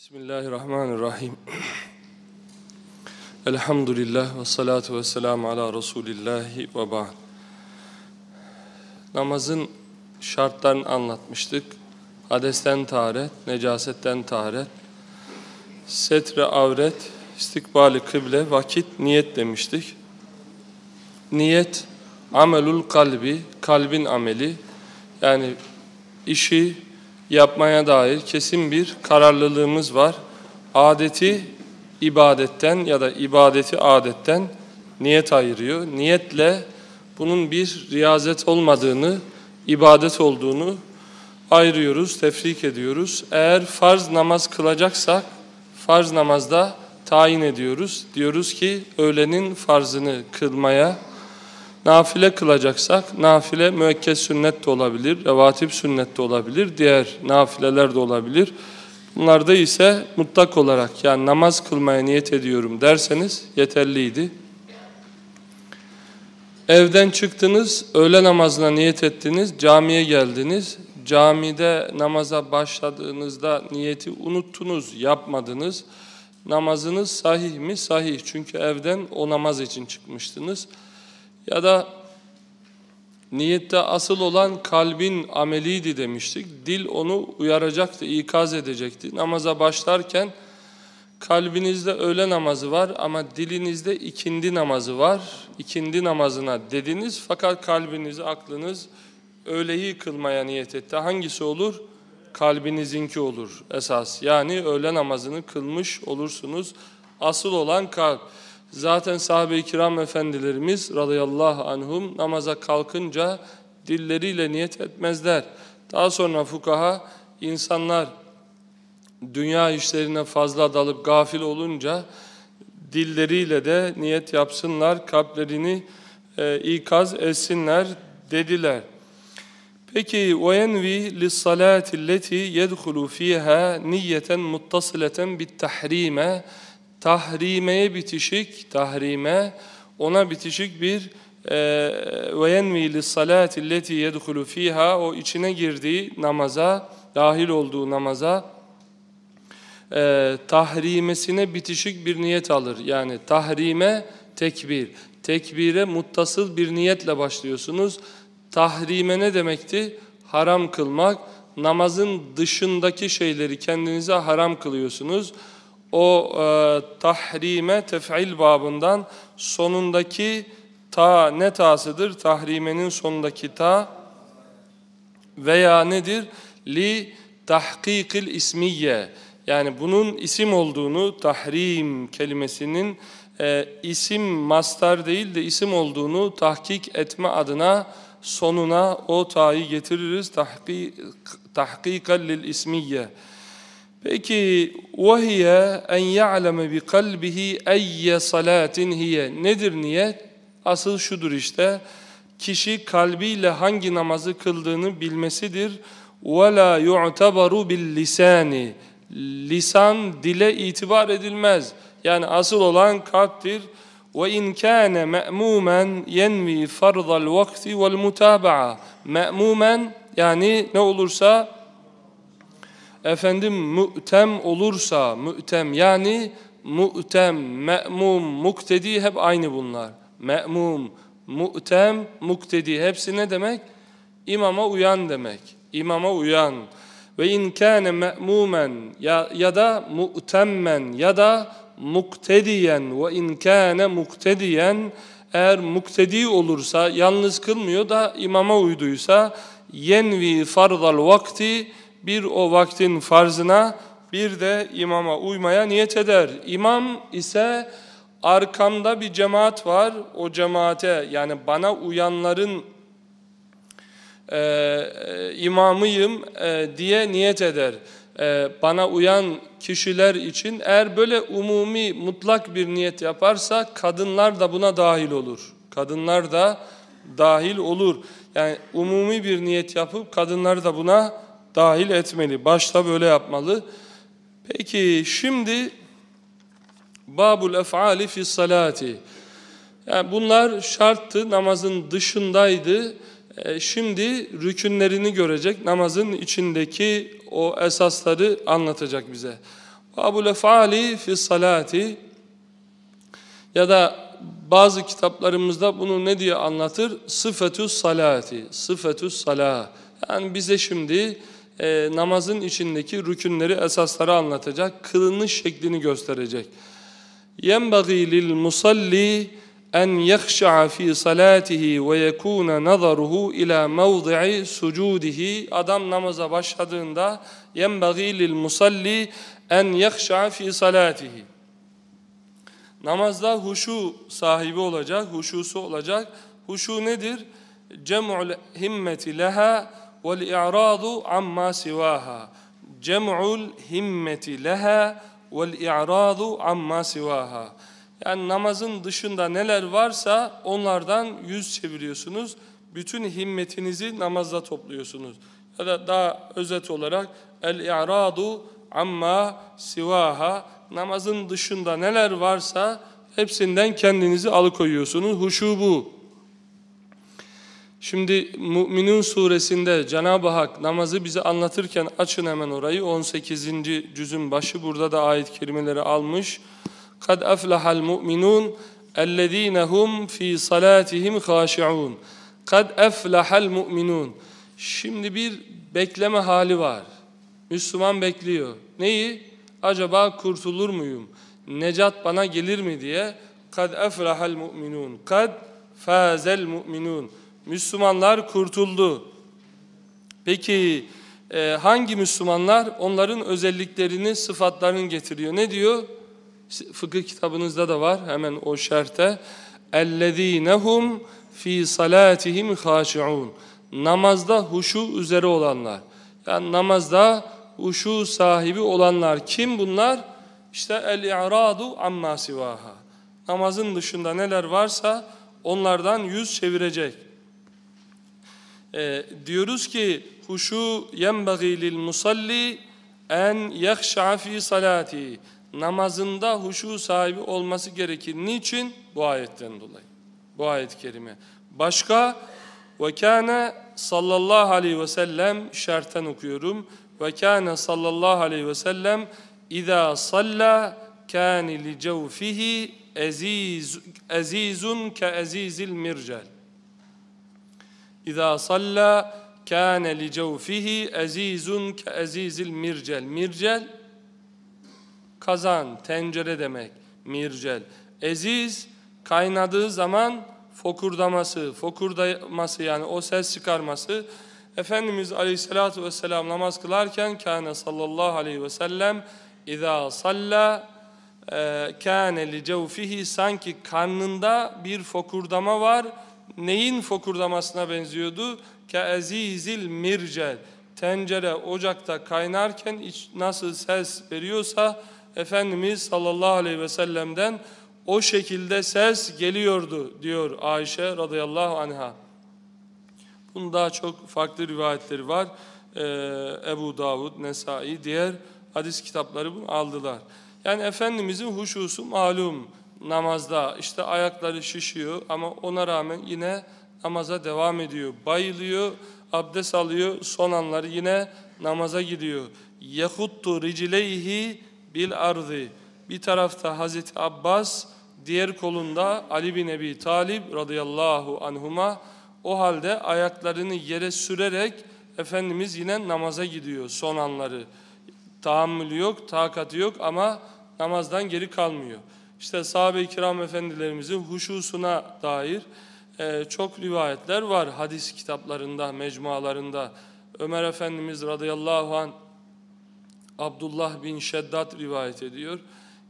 Bismillahirrahmanirrahim. Elhamdülillah ve salatu ve selamu ala Resulillahi ve ba'd. Namazın şartlarını anlatmıştık. Hadesten taharet, necasetten taharet, setre avret, istikbali kıble, vakit, niyet demiştik. Niyet, amelul kalbi, kalbin ameli. Yani işi yapmaya dair kesin bir kararlılığımız var. Adeti ibadetten ya da ibadeti adetten niyet ayırıyor. Niyetle bunun bir riyazet olmadığını, ibadet olduğunu ayırıyoruz, tefrik ediyoruz. Eğer farz namaz kılacaksak, farz namazda tayin ediyoruz. Diyoruz ki öğlenin farzını kılmaya, Nafile kılacaksak, nafile müekked sünnet de olabilir, revatip sünnet de olabilir, diğer nafileler de olabilir. Bunlarda ise mutlak olarak yani namaz kılmaya niyet ediyorum derseniz yeterliydi. Evden çıktınız, öğle namazına niyet ettiniz, camiye geldiniz. Camide namaza başladığınızda niyeti unuttunuz, yapmadınız. Namazınız sahih mi? Sahih. Çünkü evden o namaz için çıkmıştınız. Ya da niyette asıl olan kalbin ameliydi demiştik. Dil onu uyaracaktı, ikaz edecekti. Namaza başlarken kalbinizde öğle namazı var ama dilinizde ikindi namazı var. İkindi namazına dediniz fakat kalbiniz, aklınız öğleyi kılmaya niyet etti. Hangisi olur? Kalbinizinki olur esas. Yani öğle namazını kılmış olursunuz. Asıl olan kalp. Zaten sahabe-i kiram efendilerimiz radıyallahu anhum namaza kalkınca dilleriyle niyet etmezler. Daha sonra fukaha insanlar dünya işlerine fazla dalıp gafil olunca dilleriyle de niyet yapsınlar, kalplerini e, ikaz etsinler dediler. Peki وَيَنْوِي لِلصَّلَاةِ الَّتِي يَدْخُلُ ف۪يهَا نِيَّةً مُتَّصِلَةً بِالتَّحْر۪يمَ tahrimeye bitişik, tahrime ona bitişik bir ve yenvi allati yedhulu fiha o içine girdiği namaza, dahil olduğu namaza e, tahrimesine bitişik bir niyet alır. Yani tahrime tekbir. Tekbire muttasıl bir niyetle başlıyorsunuz. Tahrime ne demekti? Haram kılmak. Namazın dışındaki şeyleri kendinize haram kılıyorsunuz o e, tahrime tef'il babından sonundaki ta ne tasıdır? Tahrimenin sonundaki ta veya nedir? Li tahkikil ismiye. Yani bunun isim olduğunu, tahrim kelimesinin e, isim mastar değil de isim olduğunu tahkik etme adına sonuna o ta'yı getiririz. Tahkik, tahkikan lil ismiye. Peki وَهِيَ اَنْ يَعْلَمَ بِقَلْبِهِ اَيَّ صَلَاتٍ hiye Nedir niyet? Asıl şudur işte. Kişi kalbiyle hangi namazı kıldığını bilmesidir. وَلَا يُعْتَبَرُ بِاللِّسَانِ Lisan dile itibar edilmez. Yani asıl olan kalptir. وَاِنْ كَانَ مَأْمُومًا يَنْوِي فَرْضَ الْوَقْتِ وَالْمُتَابَعَةِ Me'mumen yani ne olursa efendim mü'tem olursa, mü'tem yani mu'tem, me'mum, muktedi hep aynı bunlar. Me'mum, mu'tem, muktedi hepsi ne demek? İmama uyan demek. İmama uyan. Ve in kâne me'mumen ya, ya da mu'temmen ya da muktediyen ve in kâne muktediyen eğer muktedi olursa yalnız kılmıyor da imama uyduysa yenvi fardal vakti bir o vaktin farzına bir de imama uymaya niyet eder. İmam ise arkamda bir cemaat var. O cemaate yani bana uyanların e, imamıyım e, diye niyet eder. E, bana uyan kişiler için eğer böyle umumi mutlak bir niyet yaparsa kadınlar da buna dahil olur. Kadınlar da dahil olur. Yani umumi bir niyet yapıp kadınlar da buna dahil etmeli. Başta böyle yapmalı. Peki şimdi babul ef'ali fi salati. Yani bunlar şarttı, namazın dışındaydı. E, şimdi rükünlerini görecek, namazın içindeki o esasları anlatacak bize. Babul efali fi salati ya da bazı kitaplarımızda bunu ne diye anlatır? Sıfetü salati, sıfetü salah. Yani bize şimdi e, namazın içindeki rükünleri, esasları anlatacak, kılınış şeklini gösterecek. ينبغي للمصلي أن يخشع في صلاته ويكون نظره إلى موضع سجوده Adam namaza başladığında ينبغي للمصلي أن يخشع في صلاته Namazda huşu sahibi olacak, huşusu olacak. Huşu nedir? Cem'ul himmeti leha amma sivaha. Cem'ul himmeti leha vel i'radu amma sivaha. Yani namazın dışında neler varsa onlardan yüz çeviriyorsunuz. Bütün himmetinizi namazda topluyorsunuz. Ya da daha özet olarak el-i'radu amma sivaha namazın dışında neler varsa hepsinden kendinizi alıkoyuyorsunuz. Huşu bu. Şimdi Müminun suresinde Cenab-ı Hak namazı bize anlatırken açın hemen orayı. 18. cüzün başı burada da ayet kelimeleri almış. Kad aflahal mu'minun ellezine hum fi salatihim khashi'un. Kad aflahal mu'minun. Şimdi bir bekleme hali var. Müslüman bekliyor. Neyi? Acaba kurtulur muyum? Necat bana gelir mi diye. Kad efrahal mu'minun. Kad fazel mu'minun. Müslümanlar kurtuldu. Peki e, hangi Müslümanlar? Onların özelliklerini, sıfatlarını getiriyor. Ne diyor? Fıkıh kitabınızda da var hemen o şerhte. اَلَّذ۪ينَهُمْ fi salatihim خَاشِعُونَ Namazda huşu üzere olanlar. Yani namazda huşu sahibi olanlar. Kim bunlar? İşte el-i'radu amma sivaha. Namazın dışında neler varsa onlardan yüz çevirecek. Ee, diyoruz ki huşu yenbagî lil musalli en yahşa fi salati. Namazında huşu sahibi olması gerekir. Niçin? Bu ayetten dolayı. Bu ayet-i kerime. Başka ve kâne sallallahu aleyhi ve sellem şerten okuyorum. Ve kâne sallallahu aleyhi ve sellem İzâ salla kâne li cevfihi azizun ke azizil mircel. İzâ salla kâne li cevfihi azizun ke azizil mircel. Kazan, tencere demek. Mircel. Aziz kaynadığı zaman fokurdaması, fokurdaması yani o ses çıkarması Efendimiz Aleyhisselatü Vesselam namaz kılarken kâne sallallahu aleyhi ve sellem İzâ salla e, kâne li sanki karnında bir fokurdama var. Neyin fokurdamasına benziyordu? Ke azizil mircel. Tencere ocakta kaynarken iç, nasıl ses veriyorsa Efendimiz sallallahu aleyhi ve sellem'den o şekilde ses geliyordu diyor Ayşe radıyallahu anha. Bunun daha çok farklı rivayetleri var. Ee, Ebu Davud, Nesai, diğer hadis kitapları bunu aldılar. Yani Efendimizin huşusu malum namazda. işte ayakları şişiyor ama ona rağmen yine namaza devam ediyor. Bayılıyor, abdest alıyor, son anları yine namaza gidiyor. Yehuttu ricileyhi bil ardı. Bir tarafta Hazreti Abbas, diğer kolunda Ali bin Ebi Talib radıyallahu anhuma o halde ayaklarını yere sürerek Efendimiz yine namaza gidiyor son anları. Tahammülü yok, takatı yok ama namazdan geri kalmıyor. İşte sahabe-i kiram efendilerimizin huşusuna dair e, çok rivayetler var hadis kitaplarında, mecmualarında. Ömer Efendimiz radıyallahu an Abdullah bin Şeddat rivayet ediyor.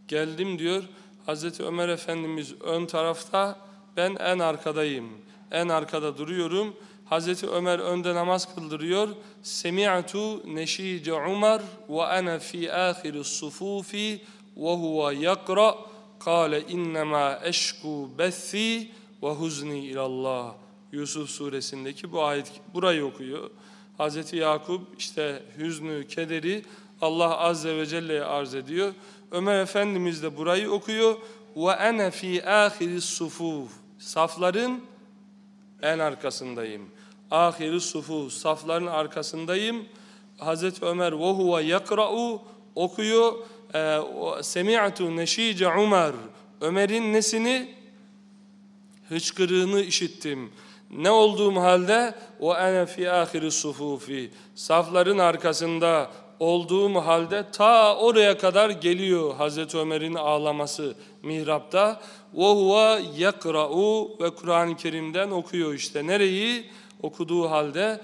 Geldim diyor, Hazreti Ömer Efendimiz ön tarafta, ben en arkadayım. En arkada duruyorum. Hazreti Ömer önde namaz kıldırıyor. Semi'tu neşice Umar ve ana fi ahiri sufufi ve huve yakra kâle innema eşku bethi ve huzni ilallah. Yusuf suresindeki bu ayet burayı okuyor. Hazreti Yakup işte hüznü, kederi Allah azze ve celle'ye arz ediyor. Ömer Efendimiz de burayı okuyor. Ve ene fi ahiri sufuf. Safların en arkasındayım. Ahiri sufu safların arkasındayım. Hazreti Ömer ve huve okuyor semi'tu neşice Ömer Ömer'in nesini hıçkırığını işittim. Ne olduğum halde o ene fi ahiri sufufi safların arkasında olduğum halde ta oraya kadar geliyor Hazreti Ömer'in ağlaması mihrapta. Ve huve yekra'u ve Kur'an-ı Kerim'den okuyor işte. Nereyi? Okuduğu halde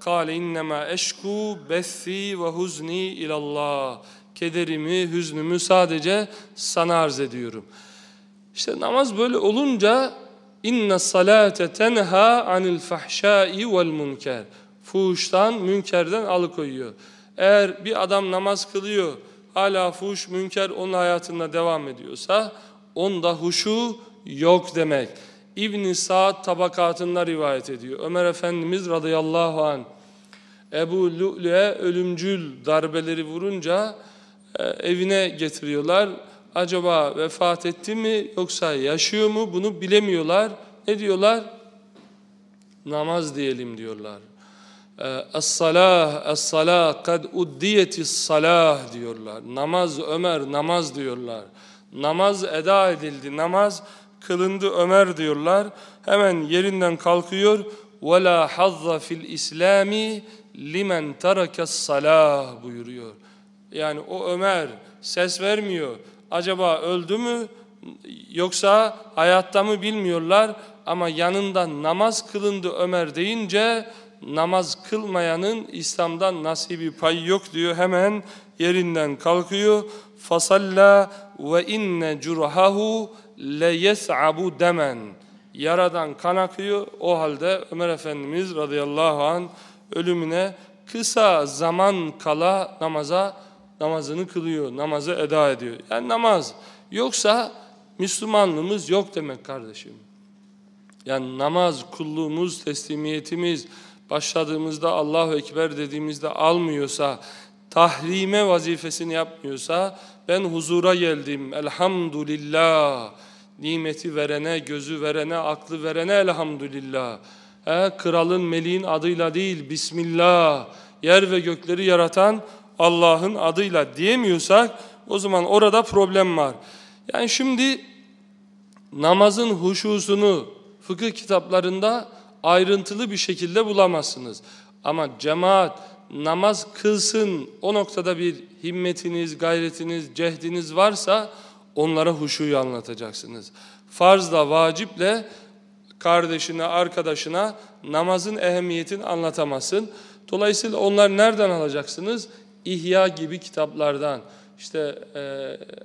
kâle innema eşku bethi ve huzni ilallah. Kederimi, hüznümü sadece sana arz ediyorum. İşte namaz böyle olunca inna salate tenha anil fahşai vel münker. Fuhuştan, münkerden alıkoyuyor. Eğer bir adam namaz kılıyor, hala fuhuş, münker onun hayatında devam ediyorsa onda huşu yok demek. İbn Sa'd tabakatında rivayet ediyor. Ömer Efendimiz radıyallahu an Ebu Lü'lü'ye ölümcül darbeleri vurunca evine getiriyorlar. Acaba vefat etti mi yoksa yaşıyor mu bunu bilemiyorlar. Ne diyorlar? Namaz diyelim diyorlar. E, Es-salah, es-salah, kad uddiyetis salah diyorlar. Namaz Ömer, namaz diyorlar. Namaz eda edildi, namaz kılındı Ömer diyorlar. Hemen yerinden kalkıyor. وَلَا حَظَّ fil İslami limen terekes salah buyuruyor. Yani o Ömer ses vermiyor. Acaba öldü mü yoksa hayatta mı bilmiyorlar ama yanında namaz kılındı Ömer deyince namaz kılmayanın İslam'dan nasibi pay yok diyor. Hemen yerinden kalkıyor. Fasalla ve inne curhahu le yes'abu demen. Yaradan kan akıyor. O halde Ömer Efendimiz radıyallahu an ölümüne kısa zaman kala namaza namazını kılıyor, namazı eda ediyor. Yani namaz yoksa Müslümanlığımız yok demek kardeşim. Yani namaz, kulluğumuz, teslimiyetimiz başladığımızda Allahu Ekber dediğimizde almıyorsa, tahrime vazifesini yapmıyorsa ben huzura geldim elhamdülillah nimeti verene, gözü verene, aklı verene elhamdülillah. He, kralın, meleğin adıyla değil, Bismillah, yer ve gökleri yaratan Allah'ın adıyla diyemiyorsak o zaman orada problem var. Yani şimdi namazın huşusunu fıkıh kitaplarında ayrıntılı bir şekilde bulamazsınız. Ama cemaat namaz kılsın o noktada bir himmetiniz, gayretiniz, cehdiniz varsa onlara huşuyu anlatacaksınız. Farzla, vaciple kardeşine, arkadaşına namazın ehemmiyetini anlatamazsın. Dolayısıyla onlar nereden alacaksınız? İhya gibi kitaplardan. İşte e,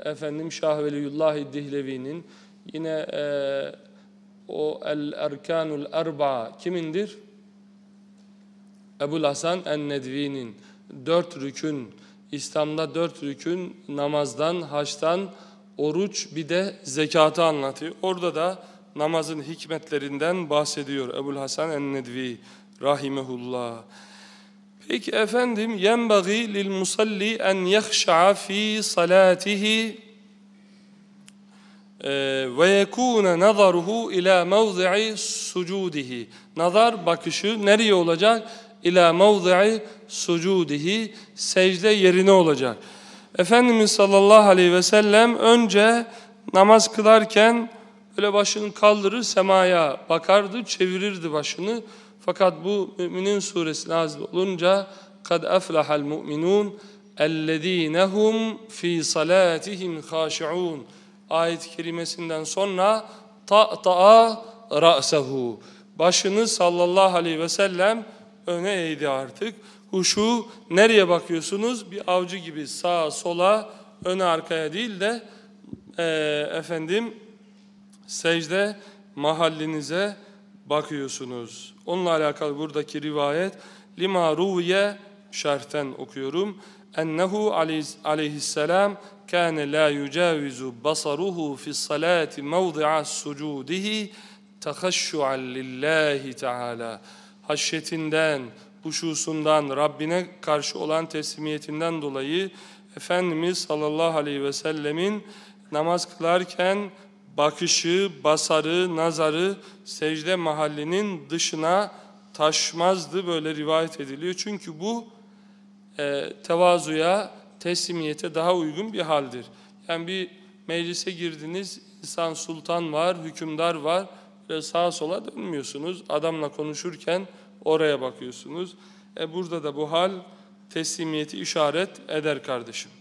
efendim Şah Veliyullah Dihlevi'nin yine e, o El Erkanul Erba kimindir? Ebu Hasan en-Nedvi'nin dört rükün, İslam'da dört rükün namazdan, haçtan, oruç bir de zekatı anlatıyor. Orada da namazın hikmetlerinden bahsediyor Ebu Hasan en-Nedvi rahimehullah. Peki efendim yenbagi lil musalli en yehşa'a fi salatihi ve yekune nazaruhu ila mevzi'i sucudihi. Nazar bakışı nereye olacak? İla mevzi'i sucudihi secde yerine olacak. Efendimiz sallallahu aleyhi ve sellem önce namaz kılarken böyle başını kaldırır semaya bakardı, çevirirdi başını. Fakat bu Müminin suresi nazil olunca kad aflahal mu'minun ellezinehum fi salatihim haşi'un ayet-i kerimesinden sonra ta'ta'a ra'sehu başını sallallahu aleyhi ve sellem öne eğdi artık. Huşu nereye bakıyorsunuz? Bir avcı gibi sağa sola öne arkaya değil de e, efendim secde mahallinize bakıyorsunuz. Onunla alakalı buradaki rivayet lima ruviye şerhten okuyorum. Ennehu aleyhisselam kâne la yucavizu basaruhu fi salati mevdi'a sucudihi tehaşşu'an lillahi teala. Haşyetinden, huşusundan, Rabbine karşı olan teslimiyetinden dolayı Efendimiz sallallahu aleyhi ve sellemin namaz kılarken bakışı, basarı, nazarı secde mahallinin dışına taşmazdı böyle rivayet ediliyor. Çünkü bu e, tevazuya, teslimiyete daha uygun bir haldir. Yani bir meclise girdiniz, insan sultan var, hükümdar var. Böyle sağa sola dönmüyorsunuz. Adamla konuşurken oraya bakıyorsunuz. E burada da bu hal teslimiyeti işaret eder kardeşim.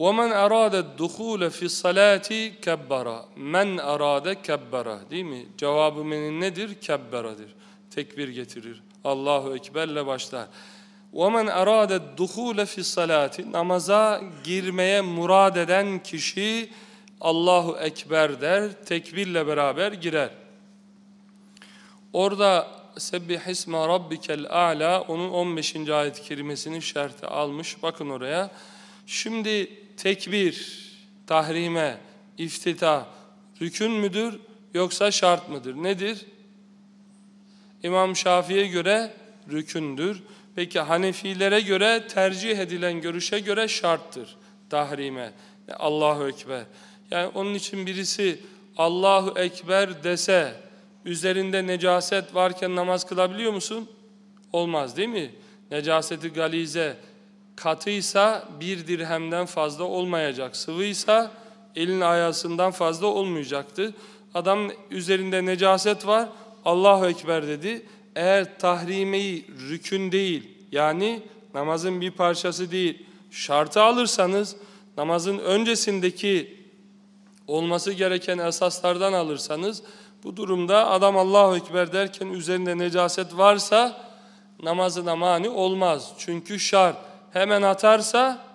وَمَنْ أَرَادَ الدُّخُولَ فِي الصَّلَاةِ كَبَّرَ Men arade kebbera değil mi? Cevabı menin nedir? Kebberadır. Tekbir getirir. Allahu Ekber'le başlar. وَمَنْ أَرَادَ الدُّخُولَ فِي الصَّلَاةِ Namaza girmeye murad eden kişi Allahu Ekber der, tekbirle beraber girer. Orada Sebbih isma rabbikel a'la onun 15. ayet-i kerimesini şerhte almış. Bakın oraya. Şimdi tekbir, tahrime, iftitah rükün müdür yoksa şart mıdır? Nedir? İmam Şafii'ye göre rükündür. Peki Hanefilere göre tercih edilen görüşe göre şarttır tahrime. Allahu Ekber. Yani onun için birisi Allahu Ekber dese üzerinde necaset varken namaz kılabiliyor musun? Olmaz değil mi? Necaseti galize katıysa bir dirhemden fazla olmayacak. Sıvıysa elin ayasından fazla olmayacaktı. Adam üzerinde necaset var. Allahu Ekber dedi. Eğer tahrimeyi rükün değil yani namazın bir parçası değil şartı alırsanız namazın öncesindeki olması gereken esaslardan alırsanız bu durumda adam Allahu Ekber derken üzerinde necaset varsa namazına mani olmaz. Çünkü şart hemen atarsa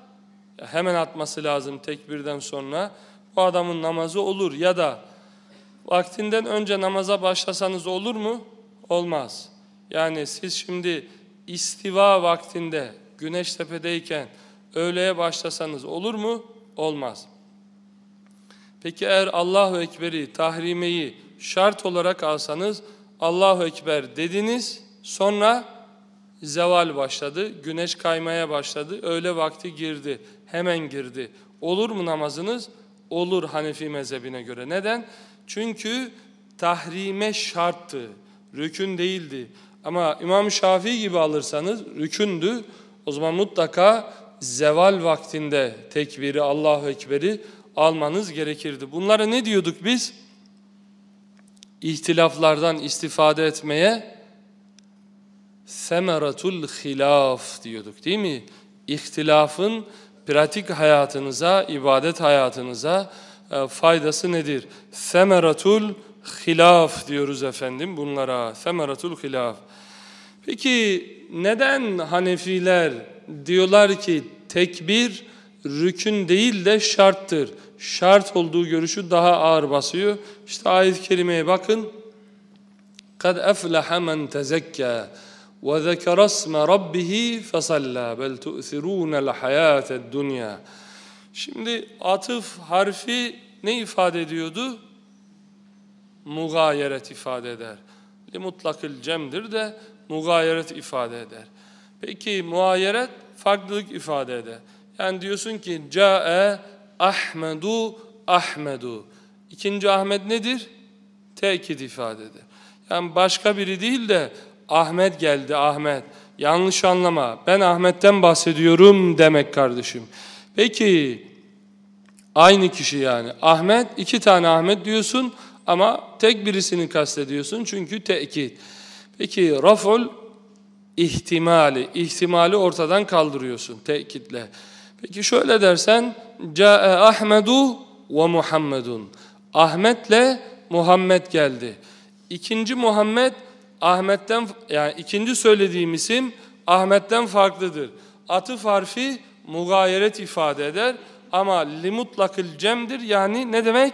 hemen atması lazım tekbirden sonra bu adamın namazı olur ya da vaktinden önce namaza başlasanız olur mu? Olmaz. Yani siz şimdi istiva vaktinde güneş tepedeyken öğleye başlasanız olur mu? Olmaz. Peki eğer Allahu Ekber'i, tahrimeyi şart olarak alsanız Allahu Ekber dediniz sonra zeval başladı, güneş kaymaya başladı, öğle vakti girdi, hemen girdi. Olur mu namazınız? Olur Hanefi mezhebine göre. Neden? Çünkü tahrime şarttı, rükün değildi. Ama İmam Şafii gibi alırsanız rükündü. O zaman mutlaka zeval vaktinde tekbiri, Allahu Ekber'i almanız gerekirdi. Bunlara ne diyorduk biz? İhtilaflardan istifade etmeye semeratul hilaf diyorduk değil mi? İhtilafın pratik hayatınıza, ibadet hayatınıza e, faydası nedir? Semeratul hilaf diyoruz efendim bunlara. Semeratul hilaf. Peki neden Hanefiler diyorlar ki tekbir rükün değil de şarttır? Şart olduğu görüşü daha ağır basıyor. İşte ayet-i kerimeye bakın. قَدْ أَفْلَحَ مَنْ تَزَكَّى وَذَكَرَ اسْمَ رَبِّهِ فَصَلَّى بَلْ تُؤْثِرُونَ الْحَيَاةَ الدُّنْيَا Şimdi atıf harfi ne ifade ediyordu? Mugayeret ifade eder. Li mutlakil cemdir de mugayeret ifade eder. Peki muayeret farklılık ifade eder. Yani diyorsun ki ca'e Ahmedu Ahmedu. İkinci Ahmet nedir? Tekit ifade eder. Yani başka biri değil de Ahmet geldi Ahmet. Yanlış anlama. Ben Ahmet'ten bahsediyorum demek kardeşim. Peki aynı kişi yani. Ahmet iki tane Ahmet diyorsun ama tek birisini kastediyorsun çünkü tekit. Peki raful ihtimali, ihtimali ortadan kaldırıyorsun tekitle. Peki şöyle dersen Câe Ahmedu ve Muhammedun. Ahmet'le Muhammed geldi. İkinci Muhammed Ahmet'ten yani ikinci söylediğim isim Ahmet'ten farklıdır. Atıf harfi mugayeret ifade eder ama limutlakil cemdir yani ne demek?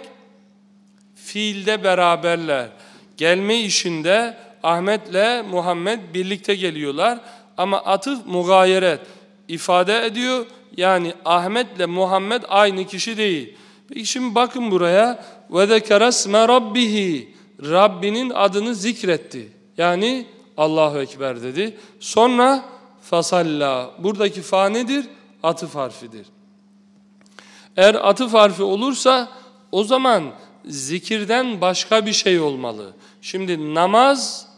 Fiilde beraberler. Gelme işinde Ahmet'le Muhammed birlikte geliyorlar ama atıf mugayeret ifade ediyor. Yani Ahmet'le Muhammed aynı kişi değil. Peki şimdi bakın buraya. Ve zekeresme rabbihi. Rabbinin adını zikretti. Yani Allahu Ekber dedi. Sonra fasalla. Buradaki fa nedir? Atıf harfidir. Eğer atıf harfi olursa o zaman zikirden başka bir şey olmalı. Şimdi namaz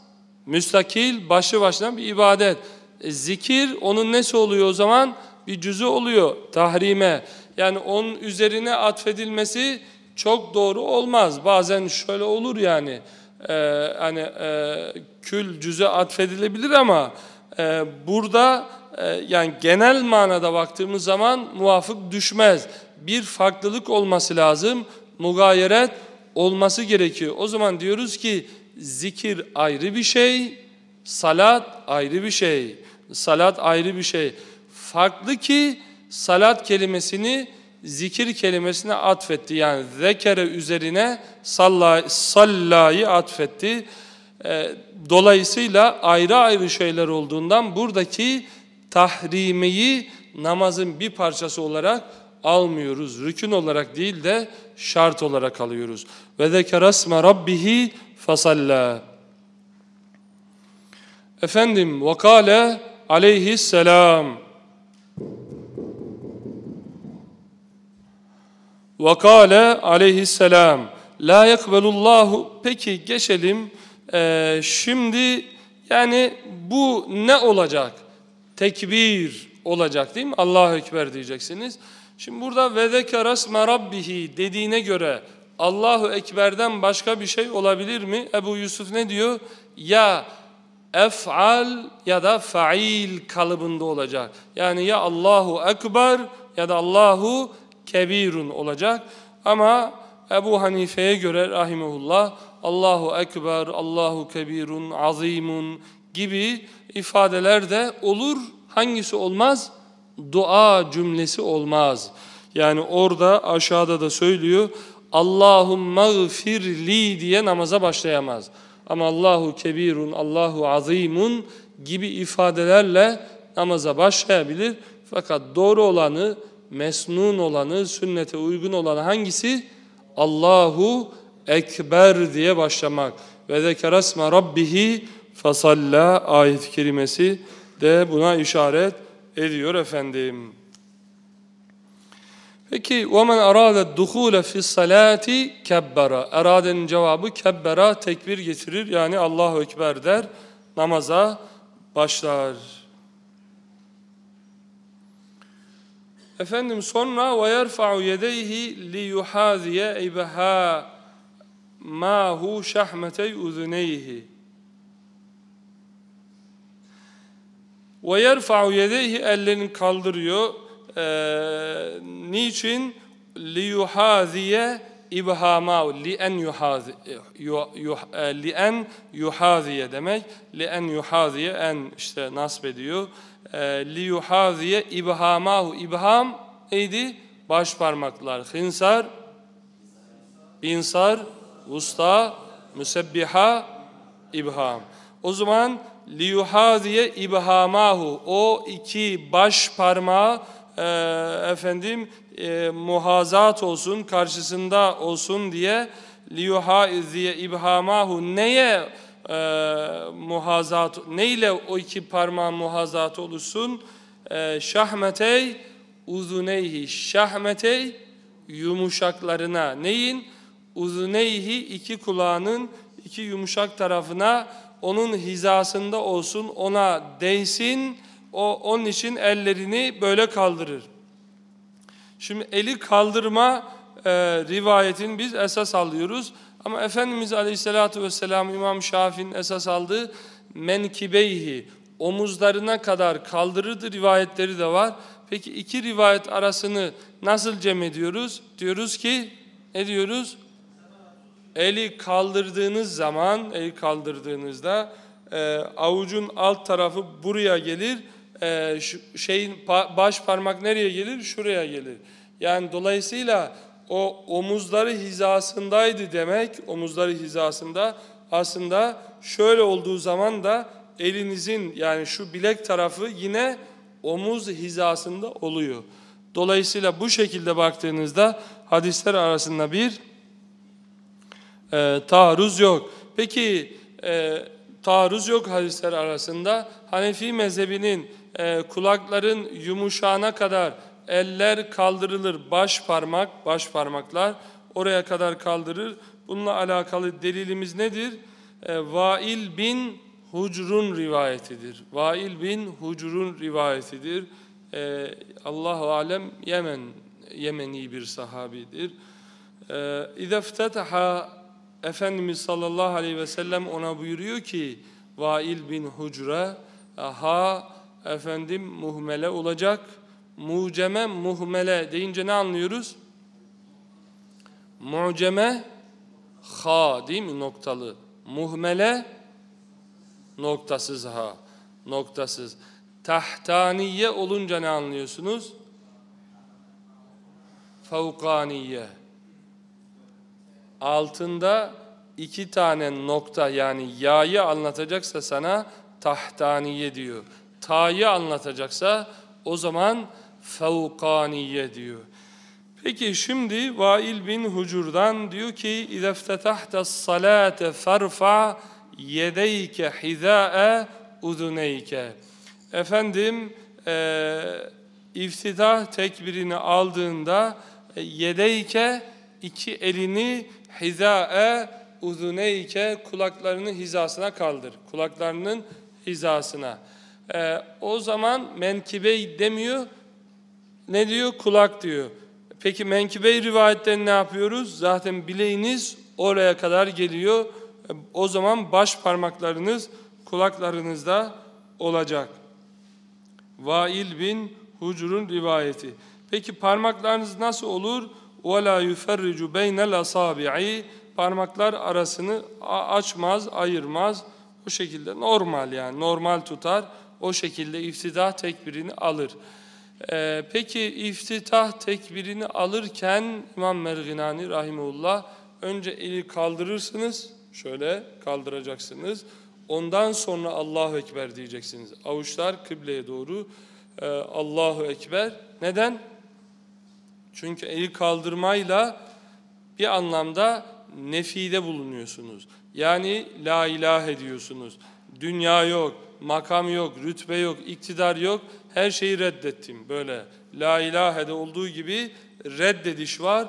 müstakil başlı başına bir ibadet. E, zikir onun nesi oluyor o zaman? bir cüzü oluyor tahrime. Yani onun üzerine atfedilmesi çok doğru olmaz. Bazen şöyle olur yani. E, hani e, kül cüze atfedilebilir ama e, burada e, yani genel manada baktığımız zaman muvafık düşmez. Bir farklılık olması lazım. Mugayeret olması gerekiyor. O zaman diyoruz ki zikir ayrı bir şey, salat ayrı bir şey. Salat ayrı bir şey. Farklı ki salat kelimesini zikir kelimesine atfetti. Yani zekere üzerine salla, sallayı atfetti. E, dolayısıyla ayrı ayrı şeyler olduğundan buradaki tahrimeyi namazın bir parçası olarak almıyoruz. Rükün olarak değil de şart olarak alıyoruz. Ve zekerasme rabbihi fasalla. Efendim vakale aleyhisselam Vakale aleyhisselam La yekbelullahu Peki geçelim. Ee, şimdi yani bu ne olacak? Tekbir olacak değil mi? Allahu Ekber diyeceksiniz. Şimdi burada ve zekerasme rabbihi dediğine göre Allahu Ekber'den başka bir şey olabilir mi? Ebu Yusuf ne diyor? Ya ef'al ya da fail kalıbında olacak. Yani ya Allahu Ekber ya da Allahu kebirun olacak. Ama Ebu Hanife'ye göre rahimehullah Allahu Ekber, Allahu Kebirun, Azimun gibi ifadeler de olur. Hangisi olmaz? Dua cümlesi olmaz. Yani orada aşağıda da söylüyor Allahümme gfirli diye namaza başlayamaz. Ama Allahu Kebirun, Allahu Azimun gibi ifadelerle namaza başlayabilir. Fakat doğru olanı mesnun olanı, sünnete uygun olanı hangisi? Allahu Ekber diye başlamak. Ve zekerasme rabbihi fasalla ayet-i kerimesi de buna işaret ediyor efendim. Peki وَمَنْ أَرَادَ الدُّخُولَ فِي الصَّلَاةِ كَبَّرَ Eradenin cevabı kebbera tekbir getirir yani Allahu Ekber der namaza başlar. Efendim sonra ve yerfa'u yedeyhi li yuhaziye ibha mahu şahmetey uzuneyhi. Ve yerfa'u yedeyhi ellerini kaldırıyor. Ee, niçin? Li yuhaziye ibhama li en yuhazi li en yuhaziye demek li en yuhaziye en işte nasb ediyor li yuhaziye ibhamahu ibham neydi? Baş parmaklar. Hinsar, insar, usta, müsebbiha, ibham. O zaman li yuhaziye ibhamahu o iki baş parmağı e, efendim e, muhazat olsun, karşısında olsun diye li yuhaziye ibhamahu neye e, muhazat, neyle o iki parmağın muhazatı olursun? E, şahmetey uzuneyhi, şahmetey yumuşaklarına. Neyin? Uzuneyhi iki kulağının iki yumuşak tarafına onun hizasında olsun, ona değsin. O onun için ellerini böyle kaldırır. Şimdi eli kaldırma e, rivayetini biz esas alıyoruz. Ama Efendimiz Aleyhisselatü Vesselam İmam Şafii'nin esas aldığı menkibeyhi, omuzlarına kadar kaldırırdı rivayetleri de var. Peki iki rivayet arasını nasıl cem ediyoruz? Diyoruz ki, ne diyoruz? Eli kaldırdığınız zaman, eli kaldırdığınızda e, avucun alt tarafı buraya gelir, e, şeyin baş parmak nereye gelir? Şuraya gelir. Yani dolayısıyla o omuzları hizasındaydı demek, omuzları hizasında aslında şöyle olduğu zaman da elinizin yani şu bilek tarafı yine omuz hizasında oluyor. Dolayısıyla bu şekilde baktığınızda hadisler arasında bir e, taarruz yok. Peki e, taarruz yok hadisler arasında. Hanefi mezhebinin e, kulakların yumuşağına kadar eller kaldırılır. Baş parmak, baş parmaklar oraya kadar kaldırır. Bununla alakalı delilimiz nedir? E, Vail bin Hucrun rivayetidir. Vail bin Hucrun rivayetidir. e, Allahu alem Yemen Yemeni bir sahabidir. E, İzeftetaha Efendimiz sallallahu aleyhi ve sellem ona buyuruyor ki Vail bin Hucre ha efendim muhmele olacak. Muceme muhmele deyince ne anlıyoruz? Muceme ha değil mi noktalı? Muhmele noktasız ha. Noktasız. Tahtaniye olunca ne anlıyorsunuz? Fevkaniye. Altında iki tane nokta yani ya'yı anlatacaksa sana tahtaniye diyor. Ta'yı anlatacaksa o zaman fevkaniye diyor. Peki şimdi Vail bin Hucur'dan diyor ki اِذَا اَفْتَتَحْتَ الصَّلَاةَ فَارْفَعْ يَدَيْكَ حِذَاءَ اُذُنَيْكَ Efendim e, iftitah tekbirini aldığında e, yedeyke iki elini hizae uzuneyke kulaklarının hizasına kaldır. Kulaklarının hizasına. E, o zaman menkibey demiyor. Ne diyor? Kulak diyor. Peki menkibey rivayetten ne yapıyoruz? Zaten bileğiniz oraya kadar geliyor. E, o zaman baş parmaklarınız kulaklarınızda olacak. Vail bin Hucur'un rivayeti. Peki parmaklarınız nasıl olur? وَلَا يُفَرِّجُ بَيْنَ الْأَصَابِعِ Parmaklar arasını açmaz, ayırmaz. O şekilde normal yani normal tutar. O şekilde iftitah tekbirini alır. Ee, peki iftitah tekbirini alırken İmam Merginani Rahimullah önce eli kaldırırsınız. Şöyle kaldıracaksınız. Ondan sonra Allahu Ekber diyeceksiniz. Avuçlar kıbleye doğru e, Allahu Ekber. Neden? Çünkü eli kaldırmayla bir anlamda nefide bulunuyorsunuz. Yani la ilahe diyorsunuz. Dünya yok, makam yok, rütbe yok, iktidar yok. Her şeyi reddettim böyle. La ilahe'de olduğu gibi reddediş var.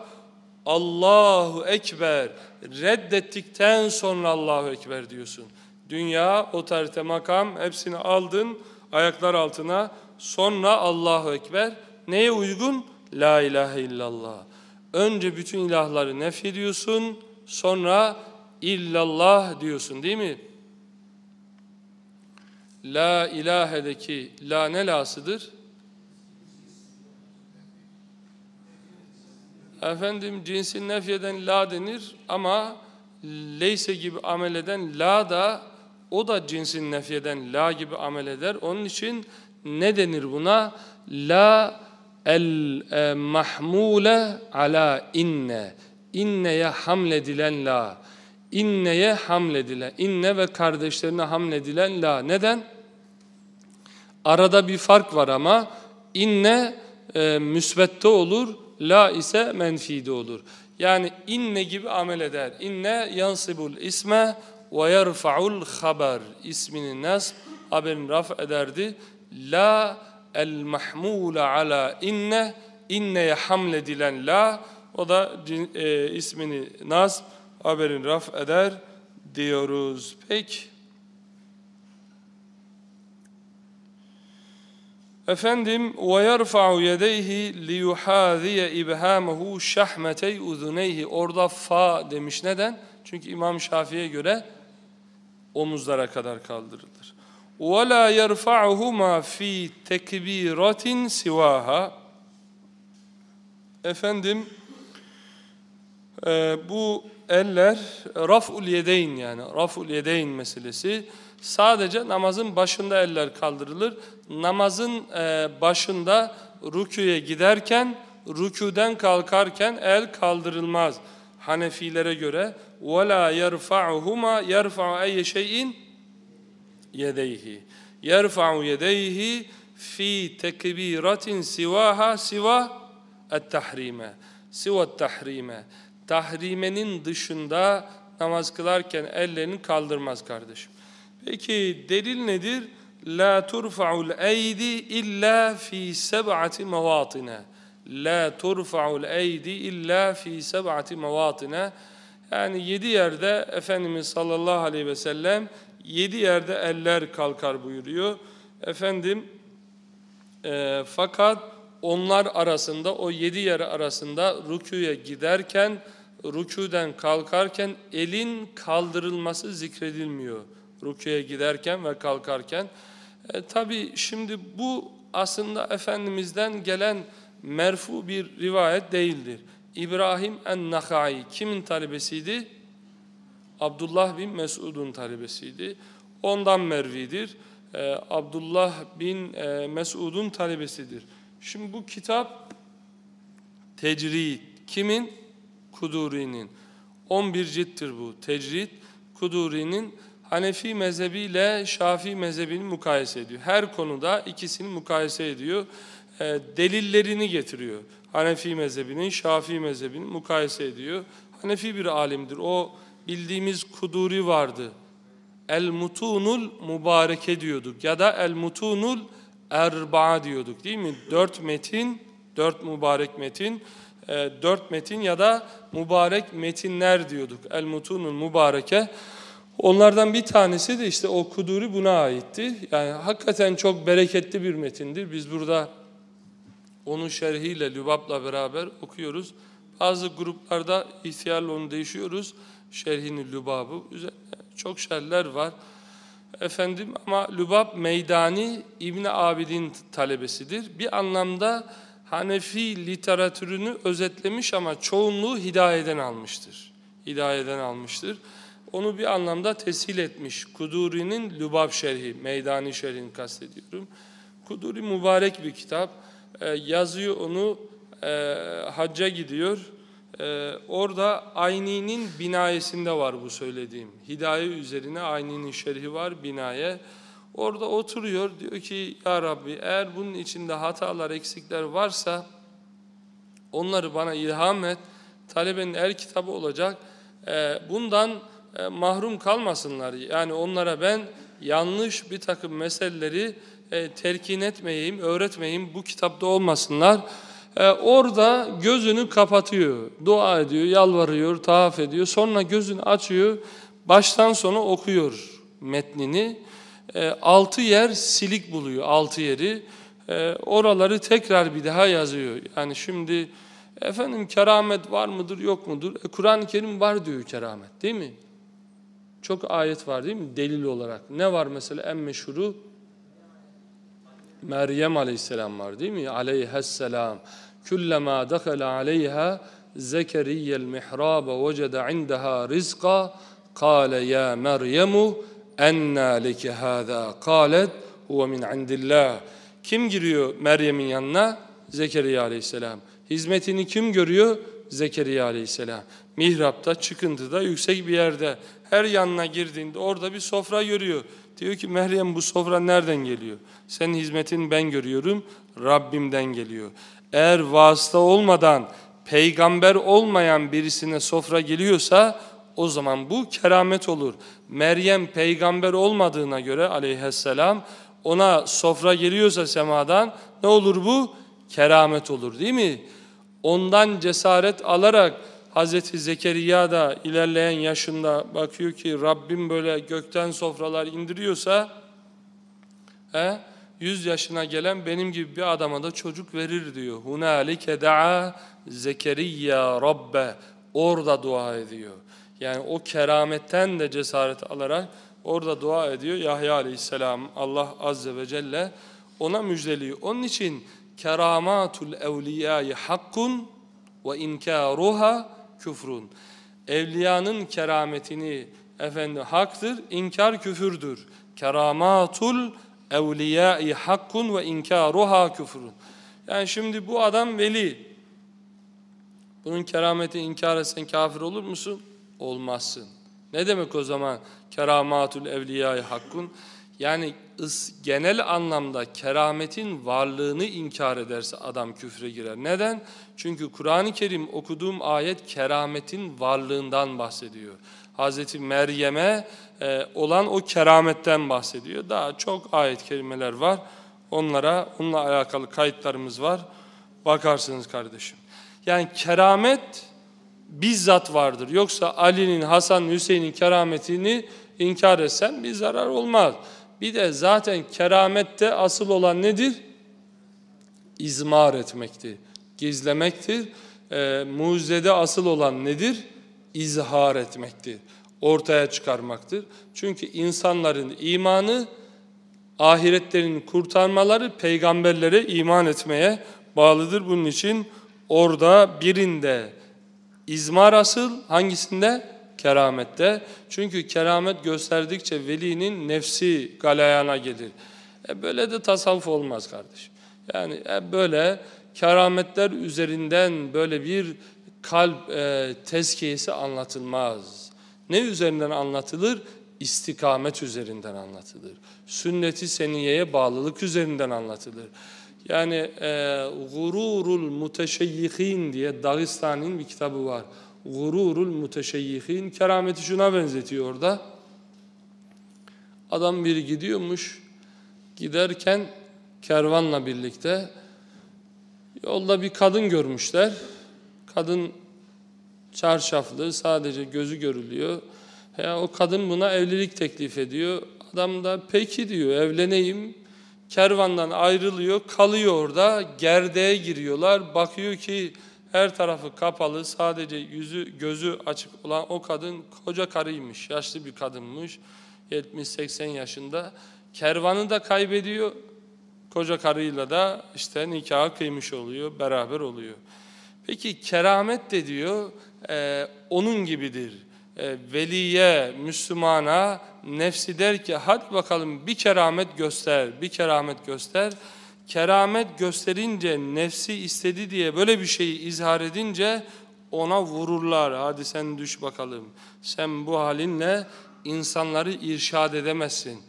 Allahu Ekber. Reddettikten sonra Allahu Ekber diyorsun. Dünya, otorite, makam hepsini aldın ayaklar altına. Sonra Allahu Ekber. Neye uygun? La ilahe illallah. Önce bütün ilahları nef ediyorsun. Sonra illallah diyorsun değil mi? La ilahedeki la ne lasıdır? Efendim cinsin nefyeden la denir ama leyse gibi amel eden la da o da cinsin nefyeden la gibi amel eder. Onun için ne denir buna? La el e, mahmule ala inne. İnneye hamledilen la. İnneye hamledilen. İnne ve kardeşlerine hamledilen la. Neden? Arada bir fark var ama inne e, müsbette olur, la ise menfide olur. Yani inne gibi amel eder. İnne yansibul isme ve yerfa'ul haber. İsmini nasb, haberini raf ederdi. La el mahmule ala inne, inneye hamledilen la, o da e, ismini nasb, haberini raf eder diyoruz. Peki. Efendim ve yerfa'u yedeyhi li yuhadiye ibhamehu şahmetey uzuneyhi. Orada fa demiş. Neden? Çünkü İmam Şafii'ye göre omuzlara kadar kaldırılır. Ve la yerfa'uhuma fi tekbiratin sivaha. Efendim e, bu eller raf'ul yedeyn yani raf'ul yedeyn meselesi. sadece namazın başında eller kaldırılır. Namazın e, başında rüküye giderken rüküden kalkarken el kaldırılmaz. Hanefilere göre وَلَا يَرْفَعُهُمَا يَرْفَعُ اَيَّ شَيْءٍ يَدَيْهِ يَرْفَعُ يَدَيْهِ fi tekbiratin sivaha siva et-tahrime. Siva tahrime. Tahrimenin dışında namaz kılarken ellerini kaldırmaz kardeşim. Peki delil nedir? La turfa'ul eydi illa fi seb'ati mevatine. La turfa'ul eydi illa fi seb'ati mevatine. Yani yedi yerde Efendimiz sallallahu aleyhi ve sellem yedi yerde eller kalkar buyuruyor. Efendim E, fakat onlar arasında o yedi yer arasında rüküye giderken rüküden kalkarken elin kaldırılması zikredilmiyor. Rüküye giderken ve kalkarken. E, Tabi şimdi bu aslında Efendimiz'den gelen merfu bir rivayet değildir. İbrahim en-Nakhai kimin talebesiydi? Abdullah bin Mesud'un talebesiydi. Ondan mervidir. Ee, Abdullah bin e, Mesud'un talebesidir. Şimdi bu kitap tecrid. Kimin? Kuduri'nin. 11 cilttir bu tecrid. Kuduri'nin Hanefi mezhebiyle Şafii mezhebini mukayese ediyor. Her konuda ikisini mukayese ediyor. E, delillerini getiriyor. Hanefi mezhebinin, Şafii mezhebini mukayese ediyor. Hanefi bir alimdir. O bildiğimiz Kuduri vardı. El-Mutunul Mübareke diyorduk ya da El-Mutunul Erba'a diyorduk değil mi? Dört metin, dört mübarek metin, e, dört metin ya da mübarek metinler diyorduk. El-Mutunul Mübareke. Onlardan bir tanesi de işte o Kuduri buna aitti. Yani hakikaten çok bereketli bir metindir. Biz burada onun şerhiyle, Lübab'la beraber okuyoruz. Bazı gruplarda ihtiyarla onu değişiyoruz. Şerhini Lübab'ı. Çok şerler var. Efendim ama Lübab Meydani İbni Abidin talebesidir. Bir anlamda Hanefi literatürünü özetlemiş ama çoğunluğu hidayeden almıştır. Hidayeden almıştır. Onu bir anlamda tescil etmiş. Kuduri'nin Lübab şerhi, Meydani şerhini kastediyorum. Kuduri mübarek bir kitap. Ee, yazıyor onu, e, hacca gidiyor. Ee, orada Ayni'nin binayesinde var bu söylediğim. Hidaye üzerine Ayni'nin şerhi var binaye. Orada oturuyor diyor ki ya Rabbi eğer bunun içinde hatalar, eksikler varsa onları bana ilham et. Talebenin er kitabı olacak. Ee, bundan e, mahrum kalmasınlar. Yani onlara ben yanlış bir takım meseleleri e, terkin etmeyeyim, öğretmeyeyim, bu kitapta olmasınlar. E, orada gözünü kapatıyor, dua ediyor, yalvarıyor, tavaf ediyor. Sonra gözünü açıyor, baştan sona okuyor metnini. E, altı yer silik buluyor, altı yeri. E, oraları tekrar bir daha yazıyor. Yani şimdi efendim keramet var mıdır, yok mudur? E, Kur'an-ı Kerim var diyor keramet değil mi? Çok ayet var değil mi? Delil olarak. Ne var mesela en meşhuru? Meryem aleyhisselam var değil mi? Aleyhisselam. Kullama dakhala aleyha Zekeriyel mihraba vecede indaha rizqa kâle ya Meryemu enna leke hâzâ kâlet huve min indillah. Kim giriyor Meryem'in yanına? Zekeriya aleyhisselam. Hizmetini kim görüyor? Zekeriya aleyhisselam. Mihrapta, çıkıntıda, yüksek bir yerde. Her yanına girdiğinde orada bir sofra görüyor. Diyor ki Meryem bu sofra nereden geliyor? Senin hizmetin ben görüyorum, Rabbimden geliyor. Eğer vasıta olmadan, peygamber olmayan birisine sofra geliyorsa o zaman bu keramet olur. Meryem peygamber olmadığına göre aleyhisselam ona sofra geliyorsa semadan ne olur bu? Keramet olur değil mi? Ondan cesaret alarak Hazreti Zekeriya da ilerleyen yaşında bakıyor ki Rabbim böyle gökten sofralar indiriyorsa he, 100 yaşına gelen benim gibi bir adama da çocuk verir diyor. Hunalike da'a Zekeriya Rabbe orada dua ediyor. Yani o kerametten de cesaret alarak orada dua ediyor. Yahya Aleyhisselam Allah Azze ve Celle ona müjdeliyor. Onun için keramatul evliyayı hakkun ve inkaruha küfrun. Evliyanın kerametini efendi haktır, inkar küfürdür. Keramatul evliyai hakkun ve inkaruha küfrun. Yani şimdi bu adam veli. Bunun kerameti inkar etsen kafir olur musun? Olmazsın. Ne demek o zaman keramatul evliyai hakkun? Yani genel anlamda kerametin varlığını inkar ederse adam küfre girer. Neden? Çünkü Kur'an-ı Kerim okuduğum ayet kerametin varlığından bahsediyor. Hazreti Meryem'e e, olan o kerametten bahsediyor. Daha çok ayet kelimeler var. Onlara, onunla alakalı kayıtlarımız var. Bakarsınız kardeşim. Yani keramet bizzat vardır. Yoksa Ali'nin, Hasan, Hüseyin'in kerametini inkar etsen bir zarar olmaz. Bir de zaten keramette asıl olan nedir? izmar etmektir, gizlemektir. E, mucizede asıl olan nedir? İzhar etmektir, ortaya çıkarmaktır. Çünkü insanların imanı, ahiretlerin kurtarmaları peygamberlere iman etmeye bağlıdır. Bunun için orada birinde izmar asıl, hangisinde? Keramette. Çünkü keramet gösterdikçe velinin nefsi galeyana gelir. E böyle de tasavvuf olmaz kardeşim. Yani e böyle kerametler üzerinden böyle bir kalp e, tezkiyesi anlatılmaz. Ne üzerinden anlatılır? İstikamet üzerinden anlatılır. Sünnet-i seniyeye bağlılık üzerinden anlatılır. Yani e, Gururul Muteşeyyihin diye Dağıstan'ın bir kitabı var. Gururul Muteşeyyihin kerameti şuna benzetiyor orada. Adam biri gidiyormuş. Giderken kervanla birlikte yolda bir kadın görmüşler. Kadın çarşaflı, sadece gözü görülüyor. Ya o kadın buna evlilik teklif ediyor. Adam da peki diyor, evleneyim. Kervandan ayrılıyor, kalıyor orada. Gerdeğe giriyorlar. Bakıyor ki her tarafı kapalı, sadece yüzü, gözü açık olan o kadın koca karıymış, yaşlı bir kadınmış. 70-80 yaşında. Kervanı da kaybediyor. Koca karıyla da işte nikahı kıymış oluyor, beraber oluyor. Peki keramet de diyor, e, onun gibidir. E, veliye, Müslümana nefsi der ki hadi bakalım bir keramet göster, bir keramet göster. Keramet gösterince nefsi istedi diye böyle bir şeyi izhar edince ona vururlar. Hadi sen düş bakalım. Sen bu halinle insanları irşad edemezsin.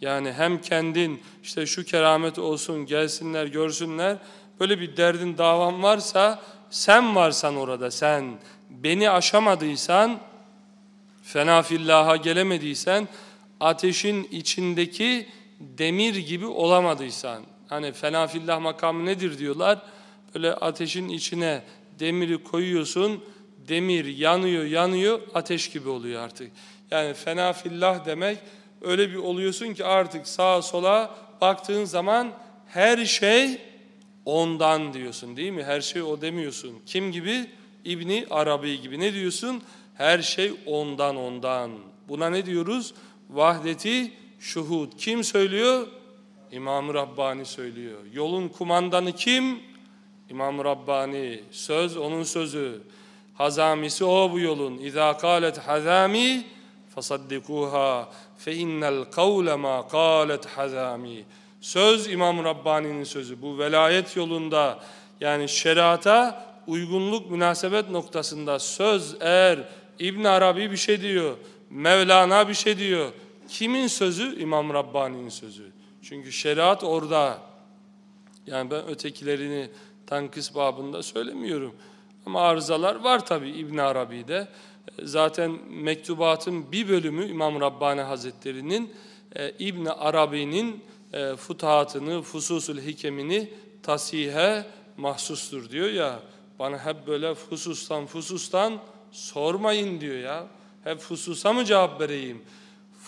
Yani hem kendin işte şu keramet olsun gelsinler görsünler. Böyle bir derdin davan varsa sen varsan orada sen beni aşamadıysan fena fillaha gelemediysen ateşin içindeki demir gibi olamadıysan hani fena fillah makamı nedir diyorlar böyle ateşin içine demiri koyuyorsun demir yanıyor yanıyor ateş gibi oluyor artık yani fena fillah demek öyle bir oluyorsun ki artık sağa sola baktığın zaman her şey ondan diyorsun değil mi? Her şey o demiyorsun. Kim gibi? İbni Arabi gibi. Ne diyorsun? Her şey ondan ondan. Buna ne diyoruz? Vahdeti şuhud. Kim söylüyor? İmam-ı Rabbani söylüyor. Yolun kumandanı kim? İmam-ı Rabbani. Söz onun sözü. Hazamisi o bu yolun. İzâ kâlet hazâmi fasaddikuha fe innel kavle ma kâlet hazâmi. Söz İmam Rabbani'nin sözü. Bu velayet yolunda yani şerata uygunluk münasebet noktasında söz eğer İbn Arabi bir şey diyor, Mevlana bir şey diyor. Kimin sözü? İmam Rabbani'nin sözü. Çünkü şeriat orada. Yani ben ötekilerini tankis babında söylemiyorum. Ama arızalar var tabi İbn Arabi'de. Zaten mektubatın bir bölümü İmam Rabbani Hazretleri'nin e, İbn Arabi'nin e, futuhatını, fususul hikemini tasihe mahsustur diyor ya. Bana hep böyle fusustan fusustan sormayın diyor ya. Hep fususa mı cevap vereyim?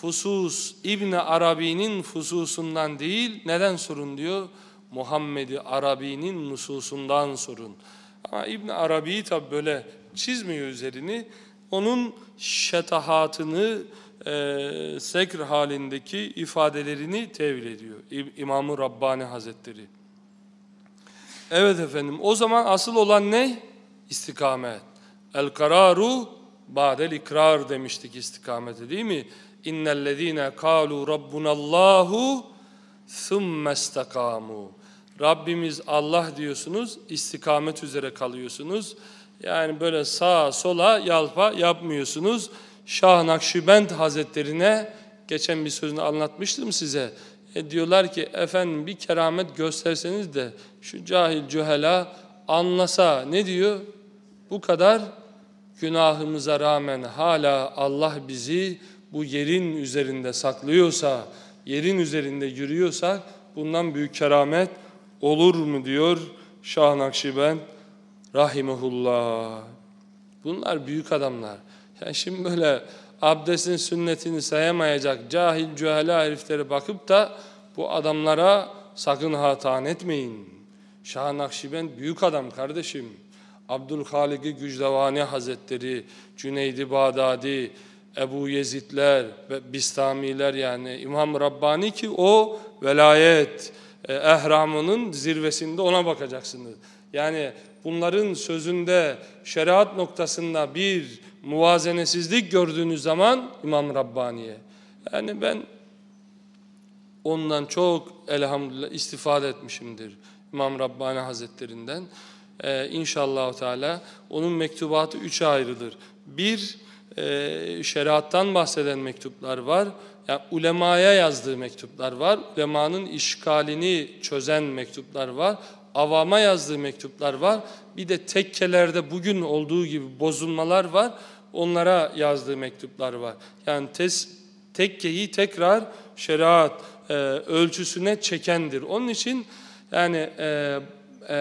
Fusus İbn Arabi'nin fususundan değil, neden sorun diyor? Muhammed Arabi'nin nususundan sorun. Ama İbn Arabi tabi böyle çizmiyor üzerini. Onun şetahatını, e, sekr halindeki ifadelerini tevil ediyor İmam-ı Rabbani Hazretleri. Evet efendim o zaman asıl olan ne? İstikamet. El kararu ba'del ikrar demiştik istikamete değil mi? İnnellezîne kâlu rabbunallahu thumme istakamu. Rabbimiz Allah diyorsunuz, istikamet üzere kalıyorsunuz. Yani böyle sağa sola yalpa yapmıyorsunuz. Şah Nakşibend Hazretlerine geçen bir sözünü anlatmıştım size. E diyorlar ki efendim bir keramet gösterseniz de şu cahil cühela anlasa ne diyor? Bu kadar günahımıza rağmen hala Allah bizi bu yerin üzerinde saklıyorsa, yerin üzerinde yürüyorsak bundan büyük keramet olur mu diyor Şah Nakşibend rahimehullah. Bunlar büyük adamlar. Yani şimdi böyle abdestin sünnetini sayamayacak cahil cühela heriflere bakıp da bu adamlara sakın hatan etmeyin. Şah Nakşibend büyük adam kardeşim. Abdülhalik-i Gücdevani Hazretleri, Cüneydi Bağdadi, Ebu Yezidler Bistamiler yani İmam Rabbani ki o velayet e, ehramının zirvesinde ona bakacaksınız. Yani bunların sözünde şeriat noktasında bir muvazenesizlik gördüğünüz zaman İmam Rabbani'ye. Yani ben ondan çok elhamdülillah istifade etmişimdir. İmam Rabbani Hazretlerinden. Ee, inşallah Teala onun mektubatı üçe ayrılır. Bir, e, şeriattan bahseden mektuplar var. Yani ulemaya yazdığı mektuplar var. Ulemanın işgalini çözen mektuplar var. Avama yazdığı mektuplar var. Bir de tekkelerde bugün olduğu gibi bozulmalar var. Onlara yazdığı mektuplar var. Yani tes, tekkeyi tekrar şeriat e, ölçüsüne çekendir. Onun için yani e, e,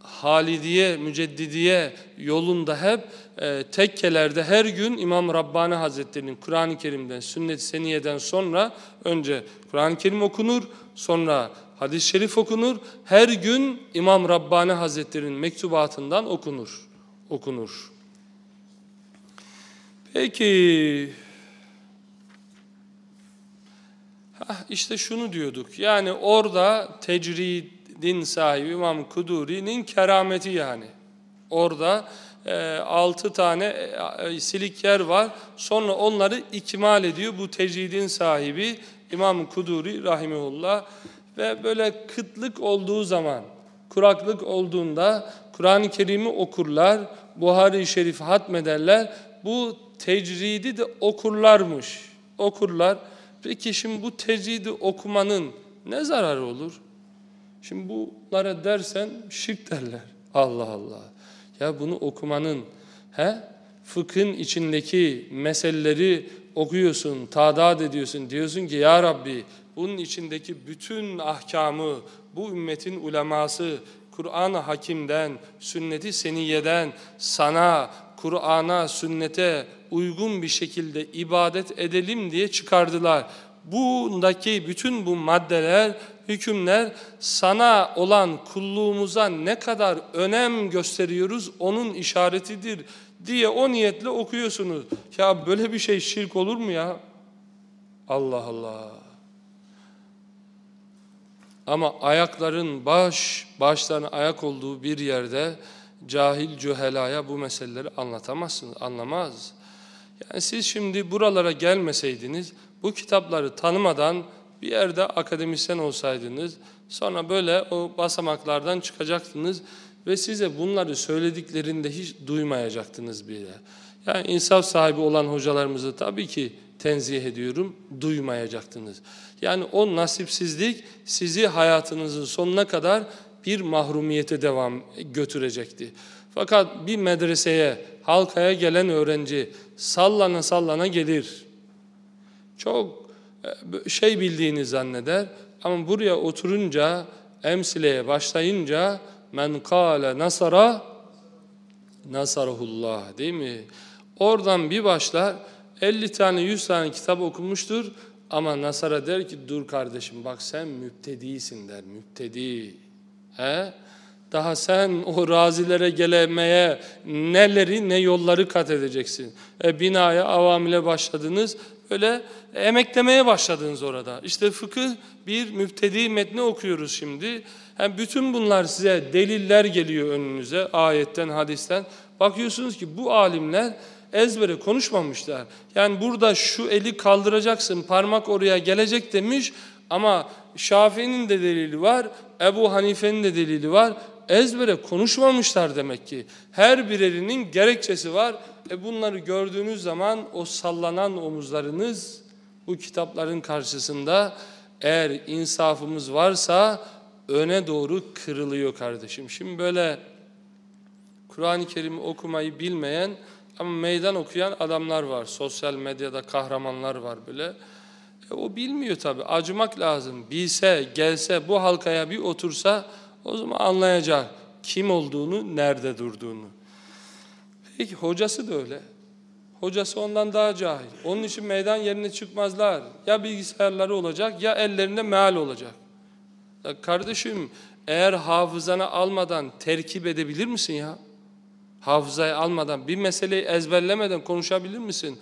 Halidiye, Müceddidiye yolunda hep e, tekkelerde her gün İmam Rabbani Hazretleri'nin Kur'an-ı Kerim'den, Sünnet-i Seniye'den sonra önce Kur'an-ı Kerim okunur, sonra hadis-i şerif okunur. Her gün İmam Rabbani Hazretleri'nin mektubatından okunur. Okunur. Peki Heh, işte şunu diyorduk. Yani orada tecridin sahibi İmam Kuduri'nin kerameti yani. Orada e, altı tane e, silik yer var. Sonra onları ikmal ediyor bu tecridin sahibi İmam Kuduri rahimullah ve böyle kıtlık olduğu zaman, kuraklık olduğunda Kur'an-ı Kerim'i okurlar, Buhari-i Şerif hatmederler. Bu tecridi de okurlarmış. Okurlar. Peki şimdi bu tecidi okumanın ne zararı olur? Şimdi bunlara dersen şirk derler. Allah Allah. Ya bunu okumanın he? fıkhın içindeki meseleleri okuyorsun, tadat ediyorsun. Diyorsun ki ya Rabbi bunun içindeki bütün ahkamı bu ümmetin uleması Kur'an-ı Hakim'den, sünnet-i seniyeden sana, Kur'an'a, sünnete uygun bir şekilde ibadet edelim diye çıkardılar. Bundaki bütün bu maddeler, hükümler sana olan kulluğumuza ne kadar önem gösteriyoruz onun işaretidir diye o niyetle okuyorsunuz. Ya böyle bir şey şirk olur mu ya? Allah Allah. Ama ayakların baş, baştan ayak olduğu bir yerde cahil cühelaya bu meseleleri anlatamazsınız, anlamaz. Yani siz şimdi buralara gelmeseydiniz, bu kitapları tanımadan bir yerde akademisyen olsaydınız, sonra böyle o basamaklardan çıkacaktınız ve size bunları söylediklerinde hiç duymayacaktınız bile. Yani insaf sahibi olan hocalarımızı tabii ki tenzih ediyorum, duymayacaktınız. Yani o nasipsizlik sizi hayatınızın sonuna kadar bir mahrumiyete devam götürecekti. Fakat bir medreseye, halkaya gelen öğrenci sallana sallana gelir. Çok şey bildiğini zanneder ama buraya oturunca, emsileye başlayınca men kâle nasara nasarahullah değil mi? Oradan bir başlar 50 tane 100 tane kitap okumuştur ama Nasara der ki dur kardeşim bak sen müptedisin der müptedi. He? Daha sen o razilere gelemeye neleri ne yolları kat edeceksin. E, binaya avamile başladınız öyle emeklemeye başladınız orada. İşte fıkıh bir müptedi metni okuyoruz şimdi. Yani bütün bunlar size deliller geliyor önünüze ayetten hadisten. Bakıyorsunuz ki bu alimler ezbere konuşmamışlar. Yani burada şu eli kaldıracaksın, parmak oraya gelecek demiş ama Şafii'nin de delili var, Ebu Hanife'nin de delili var. Ezbere konuşmamışlar demek ki. Her birerinin gerekçesi var. E bunları gördüğünüz zaman o sallanan omuzlarınız bu kitapların karşısında eğer insafımız varsa öne doğru kırılıyor kardeşim. Şimdi böyle Kur'an-ı Kerim'i okumayı bilmeyen ama meydan okuyan adamlar var. Sosyal medyada kahramanlar var böyle. E, o bilmiyor tabii. Acımak lazım. Bilse, gelse, bu halkaya bir otursa o zaman anlayacak kim olduğunu, nerede durduğunu. Peki hocası da öyle. Hocası ondan daha cahil. Onun için meydan yerine çıkmazlar. Ya bilgisayarları olacak ya ellerinde meal olacak. Ya kardeşim Eğer hafızana almadan terkip edebilir misin ya? Hafızayı almadan, bir meseleyi ezberlemeden konuşabilir misin?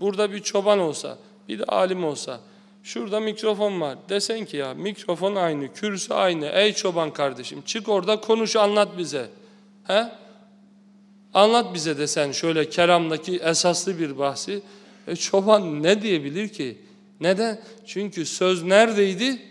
Burada bir çoban olsa, bir de alim olsa, şurada mikrofon var. Desen ki ya mikrofon aynı, kürsü aynı. Ey çoban kardeşim çık orada konuş anlat bize. He? Anlat bize desen şöyle kelamdaki esaslı bir bahsi. E çoban ne diyebilir ki? Neden? Çünkü söz neredeydi?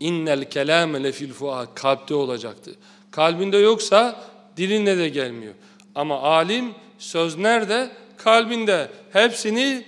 İnnel kelame lefil fuad kalpte olacaktı. Kalbinde yoksa dilinle de gelmiyor. Ama alim söz nerede? Kalbinde. Hepsini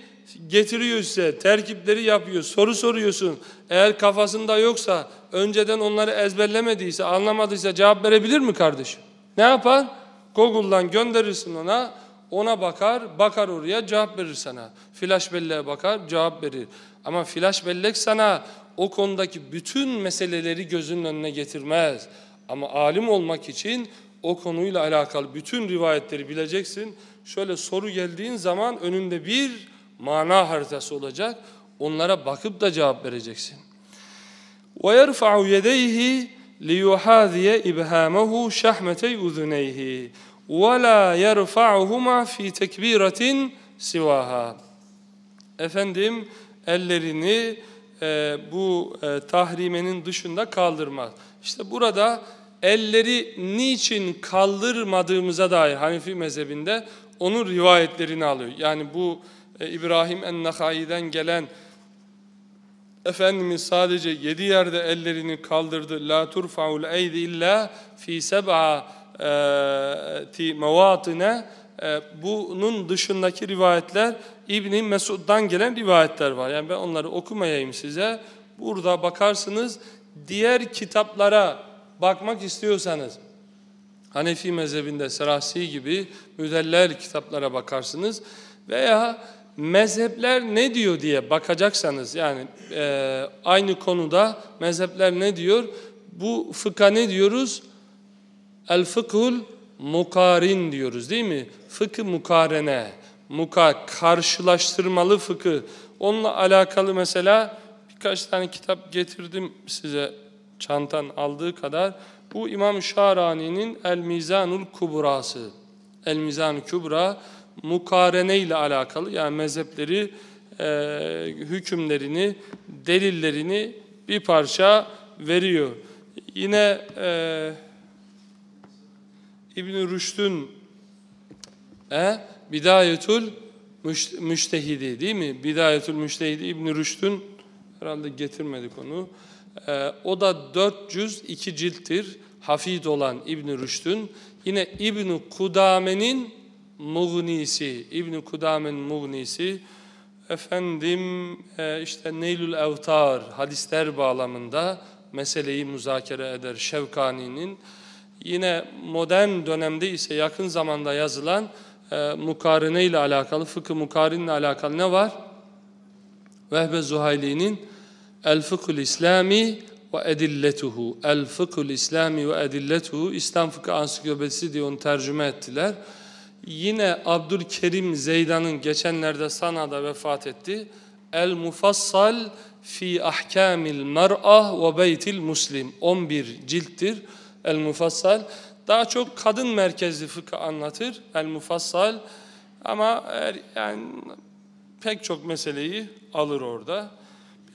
getiriyor size. Terkipleri yapıyor. Soru soruyorsun. Eğer kafasında yoksa, önceden onları ezberlemediyse, anlamadıysa cevap verebilir mi kardeşim? Ne yapar? Google'dan gönderirsin ona. Ona bakar, bakar oraya cevap verir sana. Flash belleğe bakar, cevap verir. Ama flash bellek sana o konudaki bütün meseleleri gözünün önüne getirmez. Ama alim olmak için o konuyla alakalı bütün rivayetleri bileceksin. Şöyle soru geldiğin zaman önünde bir mana haritası olacak. Onlara bakıp da cevap vereceksin. وَيَرْفَعُ يَدَيْهِ لِيُحَاذِيَ إِبْهَامَهُ شَحْمَتَيْ اُذُنَيْهِ وَلَا يَرْفَعُهُمَا فِي تَكْبِيرَةٍ سِوَاهَا Efendim ellerini e, bu e, tahrimenin dışında kaldırmaz. İşte burada elleri niçin kaldırmadığımıza dair Hanefi mezhebinde onun rivayetlerini alıyor. Yani bu e, İbrahim en-Nahai'den gelen Efendimiz sadece yedi yerde ellerini kaldırdı. La turfa'ul eydi illa fi seb'ati mevatine bunun dışındaki rivayetler İbni Mesud'dan gelen rivayetler var. Yani ben onları okumayayım size. Burada bakarsınız diğer kitaplara bakmak istiyorsanız Hanefi mezhebinde Serasi gibi müdeller kitaplara bakarsınız veya mezhepler ne diyor diye bakacaksanız yani e, aynı konuda mezhepler ne diyor? Bu fıkha ne diyoruz? El fıkhul mukarin diyoruz değil mi? Fıkı mukarene, muka karşılaştırmalı fıkı. Onunla alakalı mesela birkaç tane kitap getirdim size çantan aldığı kadar. Bu İmam Şarani'nin El Mizanul Kubrası. El Mizanul Kubra mukarene ile alakalı yani mezhepleri, e, hükümlerini, delillerini bir parça veriyor. Yine e, İbn-i Rüşd'ün e, Bidayetul Müştehidi değil mi? Bidayetul Müştehidi İbn-i Rüşd'ün herhalde getirmedik onu. E, o da dört cüz iki cilttir. Hafid olan İbn-i Rüşd'ün. Yine İbn-i Kudame'nin Mugnisi, İbn-i Kudame'nin Mugnisi. Efendim e, işte Neylül Evtar hadisler bağlamında meseleyi müzakere eder Şevkani'nin. Yine modern dönemde ise yakın zamanda yazılan e, mukarene ile alakalı, fıkıh mukarinle alakalı ne var? Vehbe Zuhayli'nin El Fıkhul İslami ve Edilletuhu. El Fıkhul İslami ve Edilletuhu. İslam Fıkıh Ansiklopedisi diye onu tercüme ettiler. Yine Abdülkerim Zeydan'ın geçenlerde Sana'da vefat etti. El Mufassal fi Ahkamil Mer'ah ve Beytil Muslim. 11 cilttir. El Mufassal daha çok kadın merkezli fıkıh anlatır. El Mufassal ama er, yani pek çok meseleyi alır orada.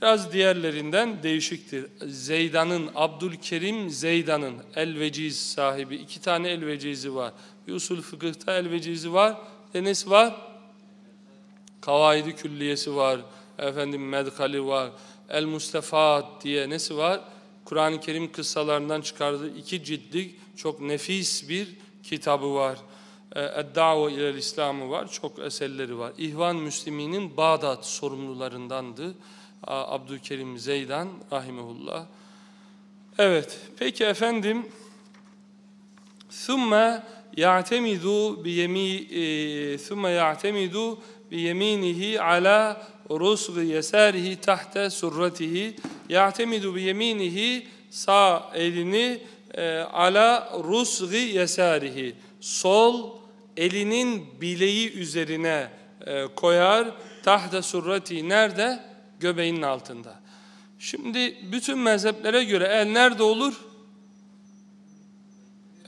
Biraz diğerlerinden değişiktir. Zeydan'ın, Abdülkerim Zeydan'ın el-veciz sahibi. iki tane el-vecizi var. Usul fıkıhta el-vecizi var. E nesi var? Kavaidi külliyesi var. Efendim medhali var. El-Mustefat diye nesi var? Kur'an-ı Kerim kıssalarından çıkardığı iki ciltlik çok nefis bir kitabı var. Ed-Da've ile İslam'ı var. Çok eserleri var. İhvan Müslimi'nin Bağdat sorumlularındandı. Abdülkerim Zeydan rahimehullah. Evet, peki efendim ثُمَّ يَعْتَمِدُ ثُمَّ يَعْتَمِدُ بِيَمِينِهِ عَلَى رُسْغِ يَسَارِهِ تَحْتَ سُرَّتِهِ يَعْتَمِدُ بِيَمِينِهِ sağ elini e, ala rusgi yesarihi sol elinin bileği üzerine e, koyar tahta surrati nerede göbeğinin altında. Şimdi bütün mezheplere göre el nerede olur?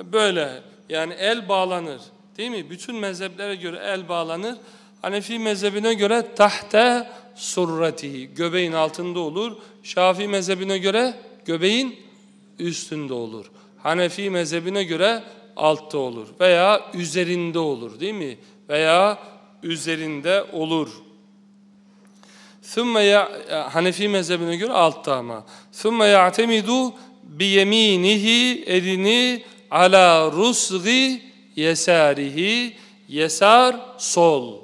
böyle yani el bağlanır. Değil mi? Bütün mezheplere göre el bağlanır. Hanefi mezhebine göre tahte surratihi göbeğin altında olur. Şafii mezhebine göre göbeğin üstünde olur. Hanefi mezhebine göre altta olur veya üzerinde olur değil mi? Veya üzerinde olur. ثُمَّ ya Hanefi mezhebine göre altta ama. ثُمَّ يَعْتَمِدُ biyeminihi elini ala rusgi yesarihi yesar sol.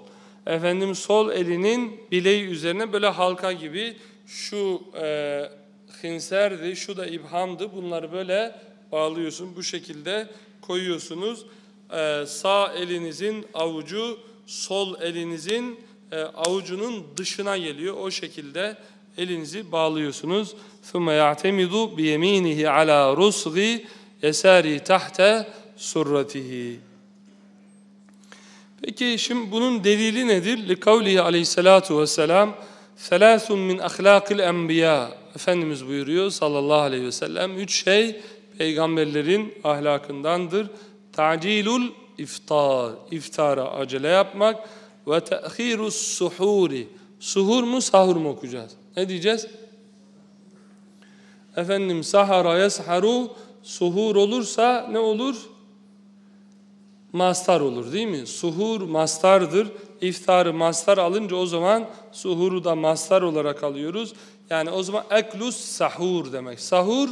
Efendim sol elinin bileği üzerine böyle halka gibi şu e, hinserdi, şu da ibhamdı. Bunları böyle bağlıyorsun. Bu şekilde koyuyorsunuz. E, sağ elinizin avucu sol elinizin e, avucunun dışına geliyor. O şekilde elinizi bağlıyorsunuz. ثُمَّ يَعْتَمِدُ بِيَم۪ينِهِ عَلَى رُسْغِ esari tahte surratihi. Peki şimdi bunun delili nedir? Likavlihi aleyhissalatu vesselam Selâsun min ahlâkil enbiyâ Efendimiz buyuruyor sallallahu aleyhi ve sellem. Üç şey peygamberlerin ahlakındandır. Ta'cilul iftar, iftara acele yapmak ve te'hirus suhuri. Suhur mu sahur mu okuyacağız? Ne diyeceğiz? Efendim sahara yesharu suhur olursa ne olur? Mastar olur değil mi? Suhur mastardır. İftarı mastar alınca o zaman suhuru da mastar olarak alıyoruz. Yani o zaman eklus sahur demek. Sahur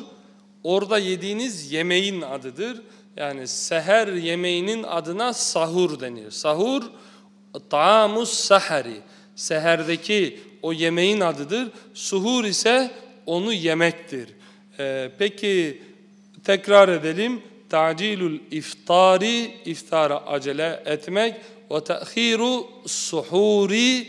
orada yediğiniz yemeğin adıdır. Yani seher yemeğinin adına sahur denir. Sahur taamus sahari. Seherdeki o yemeğin adıdır. Suhur ise onu yemektir. Ee, peki tekrar edelim. Ta'cilul iftari, iftara acele etmek ve te'khiru suhuri,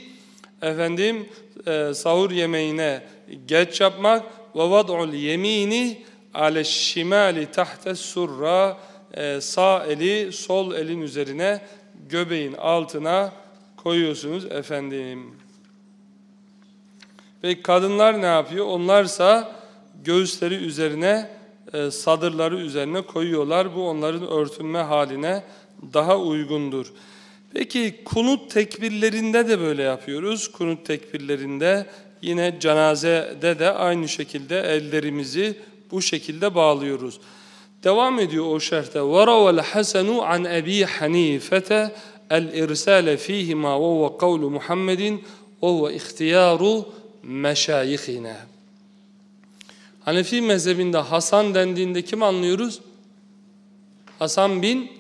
efendim e, sahur yemeğine geç yapmak ve vad'ul yemini ale şimali tahte surra, e, sağ eli sol elin üzerine göbeğin altına koyuyorsunuz efendim. Ve kadınlar ne yapıyor? Onlarsa göğüsleri üzerine, sadırları üzerine koyuyorlar. Bu onların örtünme haline daha uygundur. Peki kunut tekbirlerinde de böyle yapıyoruz. Kunut tekbirlerinde yine cenazede de aynı şekilde ellerimizi bu şekilde bağlıyoruz. Devam ediyor o şerhte. وَرَوَ الْحَسَنُ عَنْ أَب۪ي حَن۪يفَةَ الْاِرْسَالَ ف۪يهِمَا وَهُوَ قَوْلُ مُحَمَّدٍ وَهُوَ اِخْتِيَارُ meşayihine. Hanefi mezhebinde Hasan dendiğinde kim anlıyoruz? Hasan bin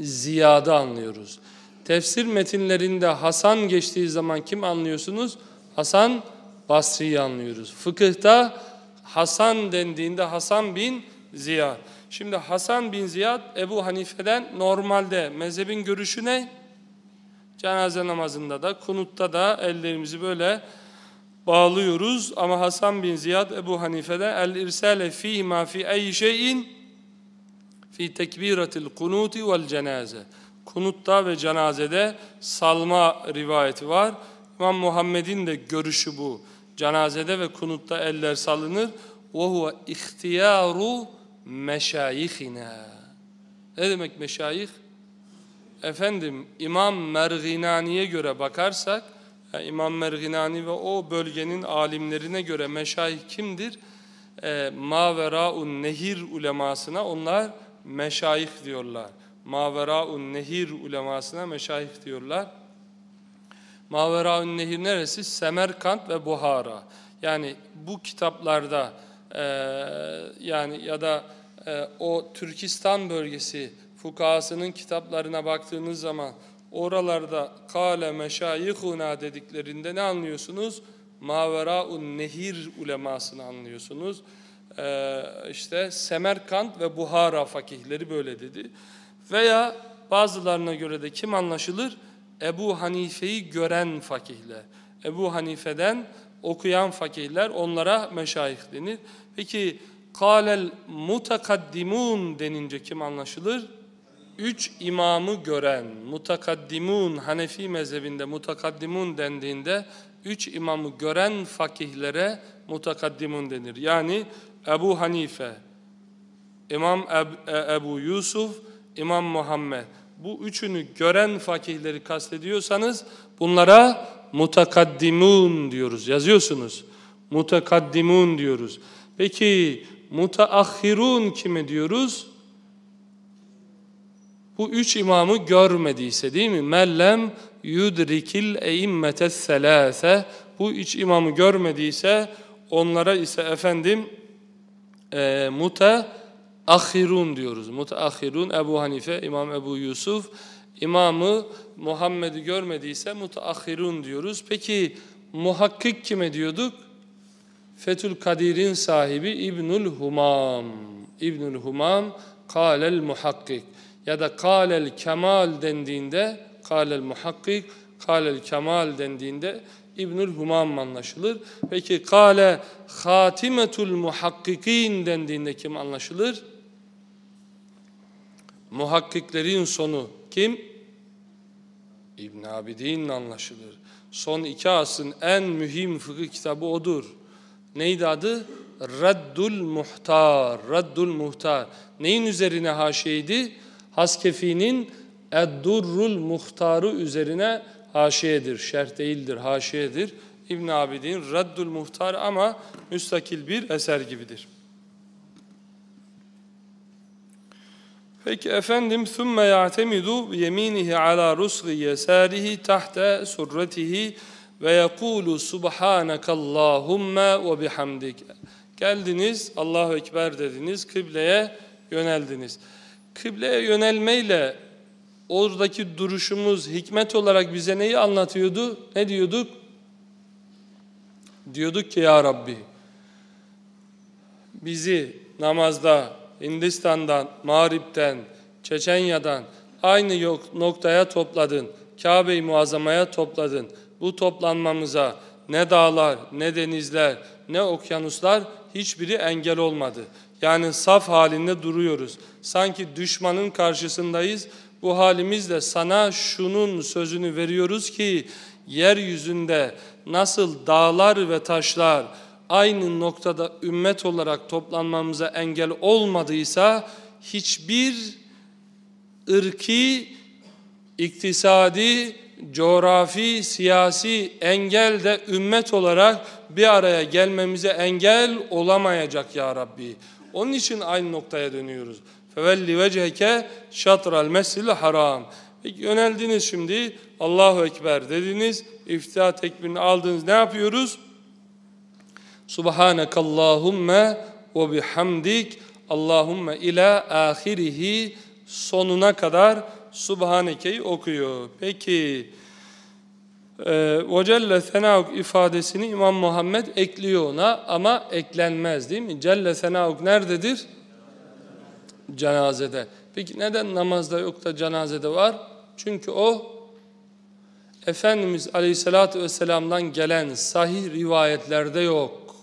Ziyad'ı anlıyoruz. Tefsir metinlerinde Hasan geçtiği zaman kim anlıyorsunuz? Hasan Basri'yi anlıyoruz. Fıkıhta Hasan dendiğinde Hasan bin Ziyad. Şimdi Hasan bin Ziyad Ebu Hanife'den normalde mezhebin görüşü ne? Cenaze namazında da, kunutta da ellerimizi böyle bağlıyoruz. Ama Hasan bin Ziyad Ebu Hanife'de el irsale fihi ma fi eyyi şeyin fi tekbiratil kunuti vel cenaze. Kunutta ve cenazede salma rivayeti var. İmam Muhammed'in de görüşü bu. Cenazede ve kunutta eller salınır. Ve huve ihtiyaru meşayihina. Ne demek meşayih? Efendim İmam Merginani'ye göre bakarsak yani İmam Merginani ve o bölgenin alimlerine göre meşayih kimdir? E, Mavera'un Nehir ulemasına onlar meşayih diyorlar. Mavera'un Nehir ulemasına meşayih diyorlar. Mavera'un Nehir neresi? Semerkant ve Buhara. Yani bu kitaplarda e, yani ya da e, o Türkistan bölgesi fukahasının kitaplarına baktığınız zaman oralarda kâle meşayihuna dediklerinde ne anlıyorsunuz? Mavera'un nehir ulemasını anlıyorsunuz. Ee, işte Semerkant ve Buhara fakihleri böyle dedi. Veya bazılarına göre de kim anlaşılır? Ebu Hanife'yi gören fakihler. Ebu Hanife'den okuyan fakihler onlara meşayih denir. Peki kâlel mutakaddimun denince kim anlaşılır? Üç imamı gören, mutakaddimun, Hanefi mezhebinde mutakaddimun dendiğinde üç imamı gören fakihlere mutakaddimun denir. Yani Ebu Hanife, İmam e- Ebu Yusuf, İmam Muhammed. Bu üçünü gören fakihleri kastediyorsanız bunlara mutakaddimun diyoruz. Yazıyorsunuz. Mutakaddimun diyoruz. Peki mutaahhirun kime diyoruz? Bu üç imamı görmediyse değil mi? Mellem yudrikil eimmetes selase. Bu üç imamı görmediyse onlara ise efendim e, mutaahhirun diyoruz. Mutaahhirun Ebu Hanife, İmam Ebu Yusuf. İmamı Muhammed'i görmediyse mutaahhirun diyoruz. Peki muhakkik kime diyorduk? Fethül Kadir'in sahibi İbnül Humam. İbnül Humam kâlel muhakkik ya da kâlel kemal dendiğinde kâlel muhakkik, kâlel kemal dendiğinde İbnül Humam anlaşılır. Peki kâle hatimetul muhakkikin dendiğinde kim anlaşılır? Muhakkiklerin sonu kim? İbn Abidin anlaşılır. Son iki asrın en mühim fıkıh kitabı odur. Neydi adı? Raddul Muhtar. Raddul Muhtar. Neyin üzerine haşiyeydi? Haskefi'nin Eddurrul Muhtarı üzerine haşiyedir. Şerh değildir, haşiyedir. İbn Abidin Raddul Muhtar ama müstakil bir eser gibidir. Peki efendim ثُمَّ يَعْتَمِدُ بِيَمِينِهِ عَلَى رُسْغِ يَسَارِهِ تَحْتَ سُرَّتِهِ وَيَقُولُ سُبْحَانَكَ اللّٰهُمَّ وَبِحَمْدِكَ Geldiniz, Allahu Ekber dediniz, kıbleye yöneldiniz. Kıbleye yönelmeyle oradaki duruşumuz hikmet olarak bize neyi anlatıyordu? Ne diyorduk? Diyorduk ki ya Rabbi bizi namazda Hindistan'dan, Mağrip'ten, Çeçenya'dan aynı noktaya topladın. Kabe-i Muazzama'ya topladın. Bu toplanmamıza ne dağlar, ne denizler, ne okyanuslar hiçbiri engel olmadı. Yani saf halinde duruyoruz. Sanki düşmanın karşısındayız. Bu halimizle sana şunun sözünü veriyoruz ki yeryüzünde nasıl dağlar ve taşlar aynı noktada ümmet olarak toplanmamıza engel olmadıysa hiçbir ırki, iktisadi, coğrafi, siyasi engel de ümmet olarak bir araya gelmemize engel olamayacak ya Rabbi. Onun için aynı noktaya dönüyoruz. Fevelli vecheke şatral mescil haram. Peki yöneldiniz şimdi Allahu Ekber dediniz. İftihar tekbirini aldınız. Ne yapıyoruz? Subhanakallahumma ve bihamdik Allahümme ila ahirihi sonuna kadar Subhaneke'yi okuyor. Peki ve Celle Senauk ifadesini İmam Muhammed ekliyor ona ama eklenmez değil mi? Celle Senauk nerededir? Cenazede. Peki neden namazda yok da cenazede var? Çünkü o Efendimiz Aleyhisselatü Vesselam'dan gelen sahih rivayetlerde yok.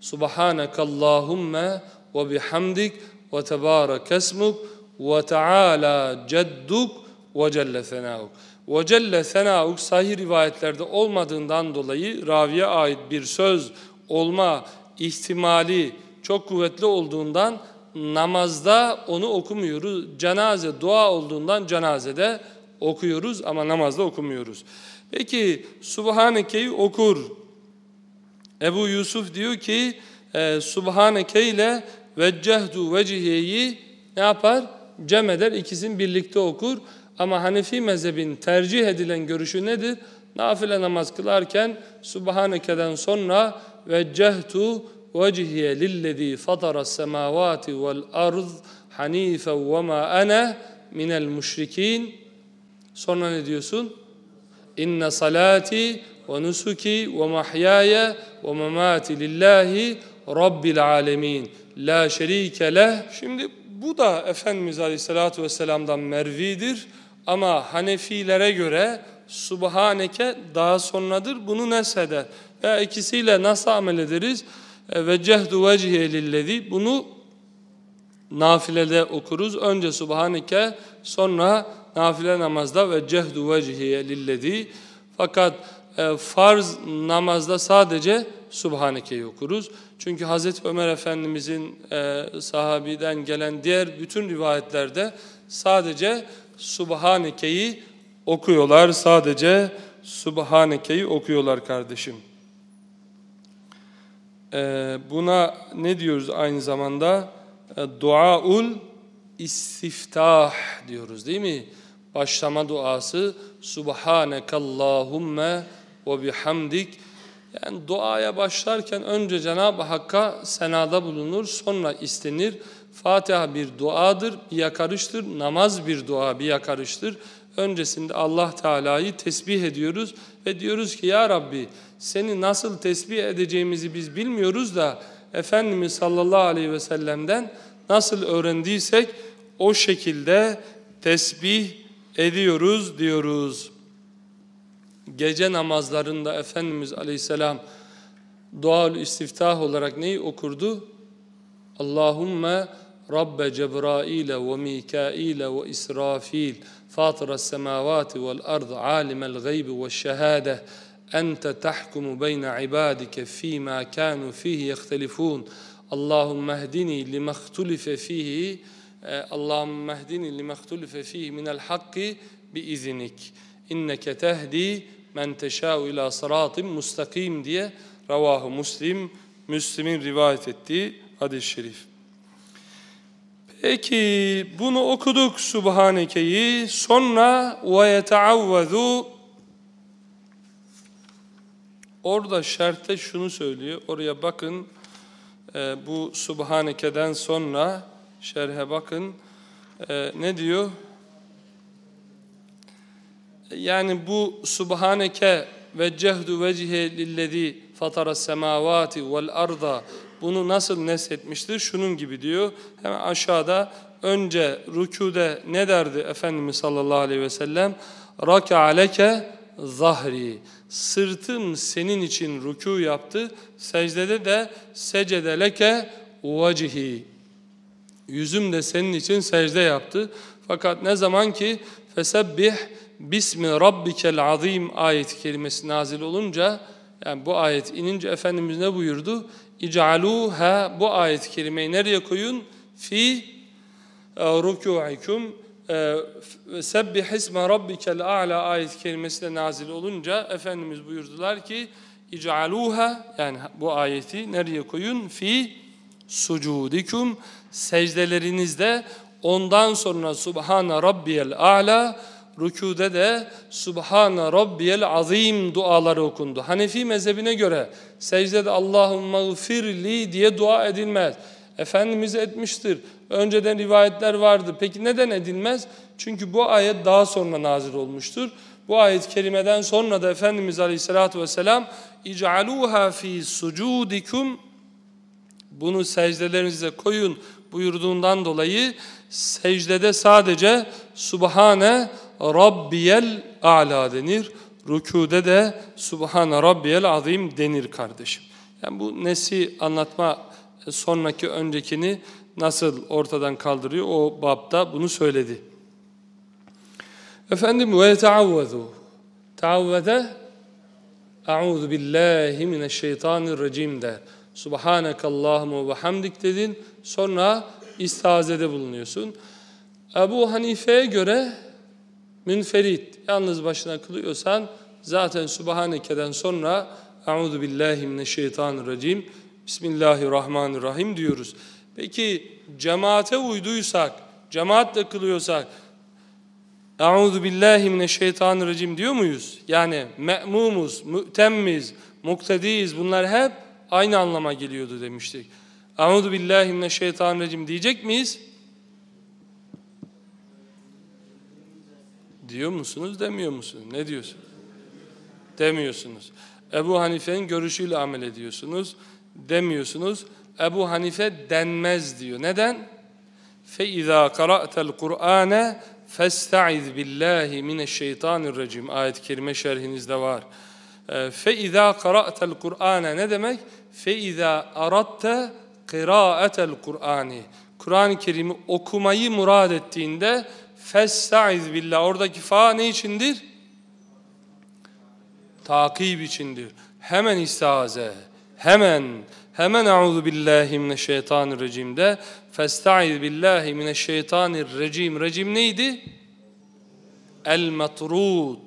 Subhanakallahumma ve bihamdik ve tebarek esmuk ve teala cedduk ve celle senauk. Ve celle senauk sahih rivayetlerde olmadığından dolayı raviye ait bir söz olma ihtimali çok kuvvetli olduğundan namazda onu okumuyoruz. Cenaze dua olduğundan cenazede okuyoruz ama namazda okumuyoruz. Peki Subhaneke'yi okur. Ebu Yusuf diyor ki e, Subhaneke ile veccehtu vecihiyeyi ne yapar? Cem eder, ikisini birlikte okur. Ama Hanefi mezhebin tercih edilen görüşü nedir? Nafile namaz kılarken Subhaneke'den sonra veccehtu vecihiye lillezî fatara semâvâti vel arz hanifen ve mâ ene minel müşrikîn Sonra ne diyorsun? İnne salati ve nusuki ve mahyaya ve memati lillahi rabbil alemin. La şerike. Şimdi bu da Efendimiz Aleyhisselatü Vesselam'dan mervidir. Ama Hanefilere göre Subhaneke daha sonradır. Bunu nesheder. Veya ikisiyle nasıl amel ederiz? E, ve cehdu vecihe lillezi. Bunu nafilede okuruz. Önce Subhaneke sonra nafile namazda ve cehdu vecihiye lillezi fakat e, farz namazda sadece Subhaneke'yi okuruz. Çünkü Hazreti Ömer Efendimizin e, sahabiden gelen diğer bütün rivayetlerde sadece Subhaneke'yi okuyorlar. Sadece Subhaneke'yi okuyorlar kardeşim. E, buna ne diyoruz aynı zamanda? E, duaul istiftah diyoruz değil mi? Başlama duası Subhanekallahümme ve bihamdik yani duaya başlarken önce Cenab-ı Hakk'a senada bulunur, sonra istenir. Fatiha bir duadır, bir yakarıştır. Namaz bir dua, bir yakarıştır. Öncesinde Allah Teala'yı tesbih ediyoruz ve diyoruz ki Ya Rabbi seni nasıl tesbih edeceğimizi biz bilmiyoruz da Efendimiz sallallahu aleyhi ve sellem'den nasıl öğrendiysek o şekilde tesbih ediyoruz diyoruz. Gece namazlarında Efendimiz Aleyhisselam dual istiftah olarak neyi okurdu? Allahümme Ve Mikail ve İsrafil فاطر السماوات والأرض عالم الغيب والشهادة أنت تحكم بين عبادك فيما كانوا فيه يختلفون. اللهم اهدني لما اختلف فيه اللهم اهدني لما اختلف فيه من الحق بإذنك. إنك تهدي men teşâ'u ila sıratın mustakim diye ravahu muslim, Müslim'in rivayet ettiği hadis-i. Peki bunu okuduk Subhaneke'yi sonra ve yeteavvezu orada şerhte şunu söylüyor oraya bakın e, bu Subhaneke'den sonra şerhe bakın e, ne diyor? yani bu subhaneke ve cehdu vecihe lillezî fatara semavati vel arda bunu nasıl neshetmiştir? Şunun gibi diyor. Hemen aşağıda önce rükude ne derdi Efendimiz sallallahu aleyhi ve sellem? Raka aleke zahri. Sırtım senin için rükû yaptı. Secdede de secede leke vecihi. Yüzüm de senin için secde yaptı. Fakat ne zaman ki fesebbih Bismi Rabbikel Azim ayet kelimesi nazil olunca yani bu ayet inince Efendimiz ne buyurdu? İc'alûhâ bu ayet kelimeyi nereye koyun? Fi e, rükû'ikum e, sebbih isme rabbikel a'la ayet kelimesi de nazil olunca Efendimiz buyurdular ki İc'alûhâ yani bu ayeti nereye koyun? Fi sucudikum secdelerinizde ondan sonra Subhane Rabbiyel A'la Rükude de Subhane Rabbiyel Azim duaları okundu. Hanefi mezhebine göre secdede Allahümme gfirli diye dua edilmez. Efendimiz etmiştir. Önceden rivayetler vardı. Peki neden edilmez? Çünkü bu ayet daha sonra nazil olmuştur. Bu ayet kerimeden sonra da Efendimiz Aleyhisselatü Vesselam İc'alûhâ fî sucudikum bunu secdelerinize koyun buyurduğundan dolayı secdede sadece Subhane Rabbiyel A'la denir. Rükude de Subhane Rabbiyel Azim denir kardeşim. Yani bu nesi anlatma sonraki öncekini nasıl ortadan kaldırıyor o babda bunu söyledi. Efendim ve teavvezu. Teavvede Euzu billahi mineşşeytanirracim der. Subhaneke Allahümme ve hamdik dedin. Sonra istihazede bulunuyorsun. Ebu Hanife'ye göre münferit, yalnız başına kılıyorsan zaten Subhaneke'den sonra Euzu billahi mineşşeytanirracim Bismillahirrahmanirrahim diyoruz. Peki cemaate uyduysak, cemaatle kılıyorsak Euzu billahi mineşşeytanirracim diyor muyuz? Yani me'mumuz, mü'temmiz, muktediyiz bunlar hep aynı anlama geliyordu demiştik. Euzu billahi mineşşeytanirracim diyecek miyiz? Diyor musunuz, demiyor musunuz? Ne diyorsun? Demiyorsunuz. Ebu Hanife'nin görüşüyle amel ediyorsunuz. Demiyorsunuz. Ebu Hanife denmez diyor. Neden? فَاِذَا قَرَأْتَ الْقُرْآنَ فَاسْتَعِذْ بِاللّٰهِ مِنَ الشَّيْطَانِ الرَّجِيمِ Ayet-i Kerime şerhinizde var. فَاِذَا قَرَأْتَ الْقُرْآنَ ne demek? فَاِذَا أَرَدْتَ قِرَاءَةَ الْقُرْآنِ Kur'an-ı Kerim'i okumayı murad ettiğinde Festaiz billah. Oradaki fa ne içindir? Takip içindir. Hemen istiaze. hemen hemen euzu billahi mineşşeytanirracim'de festaiz billahi mineşşeytanirracim. Recim neydi? El matrud.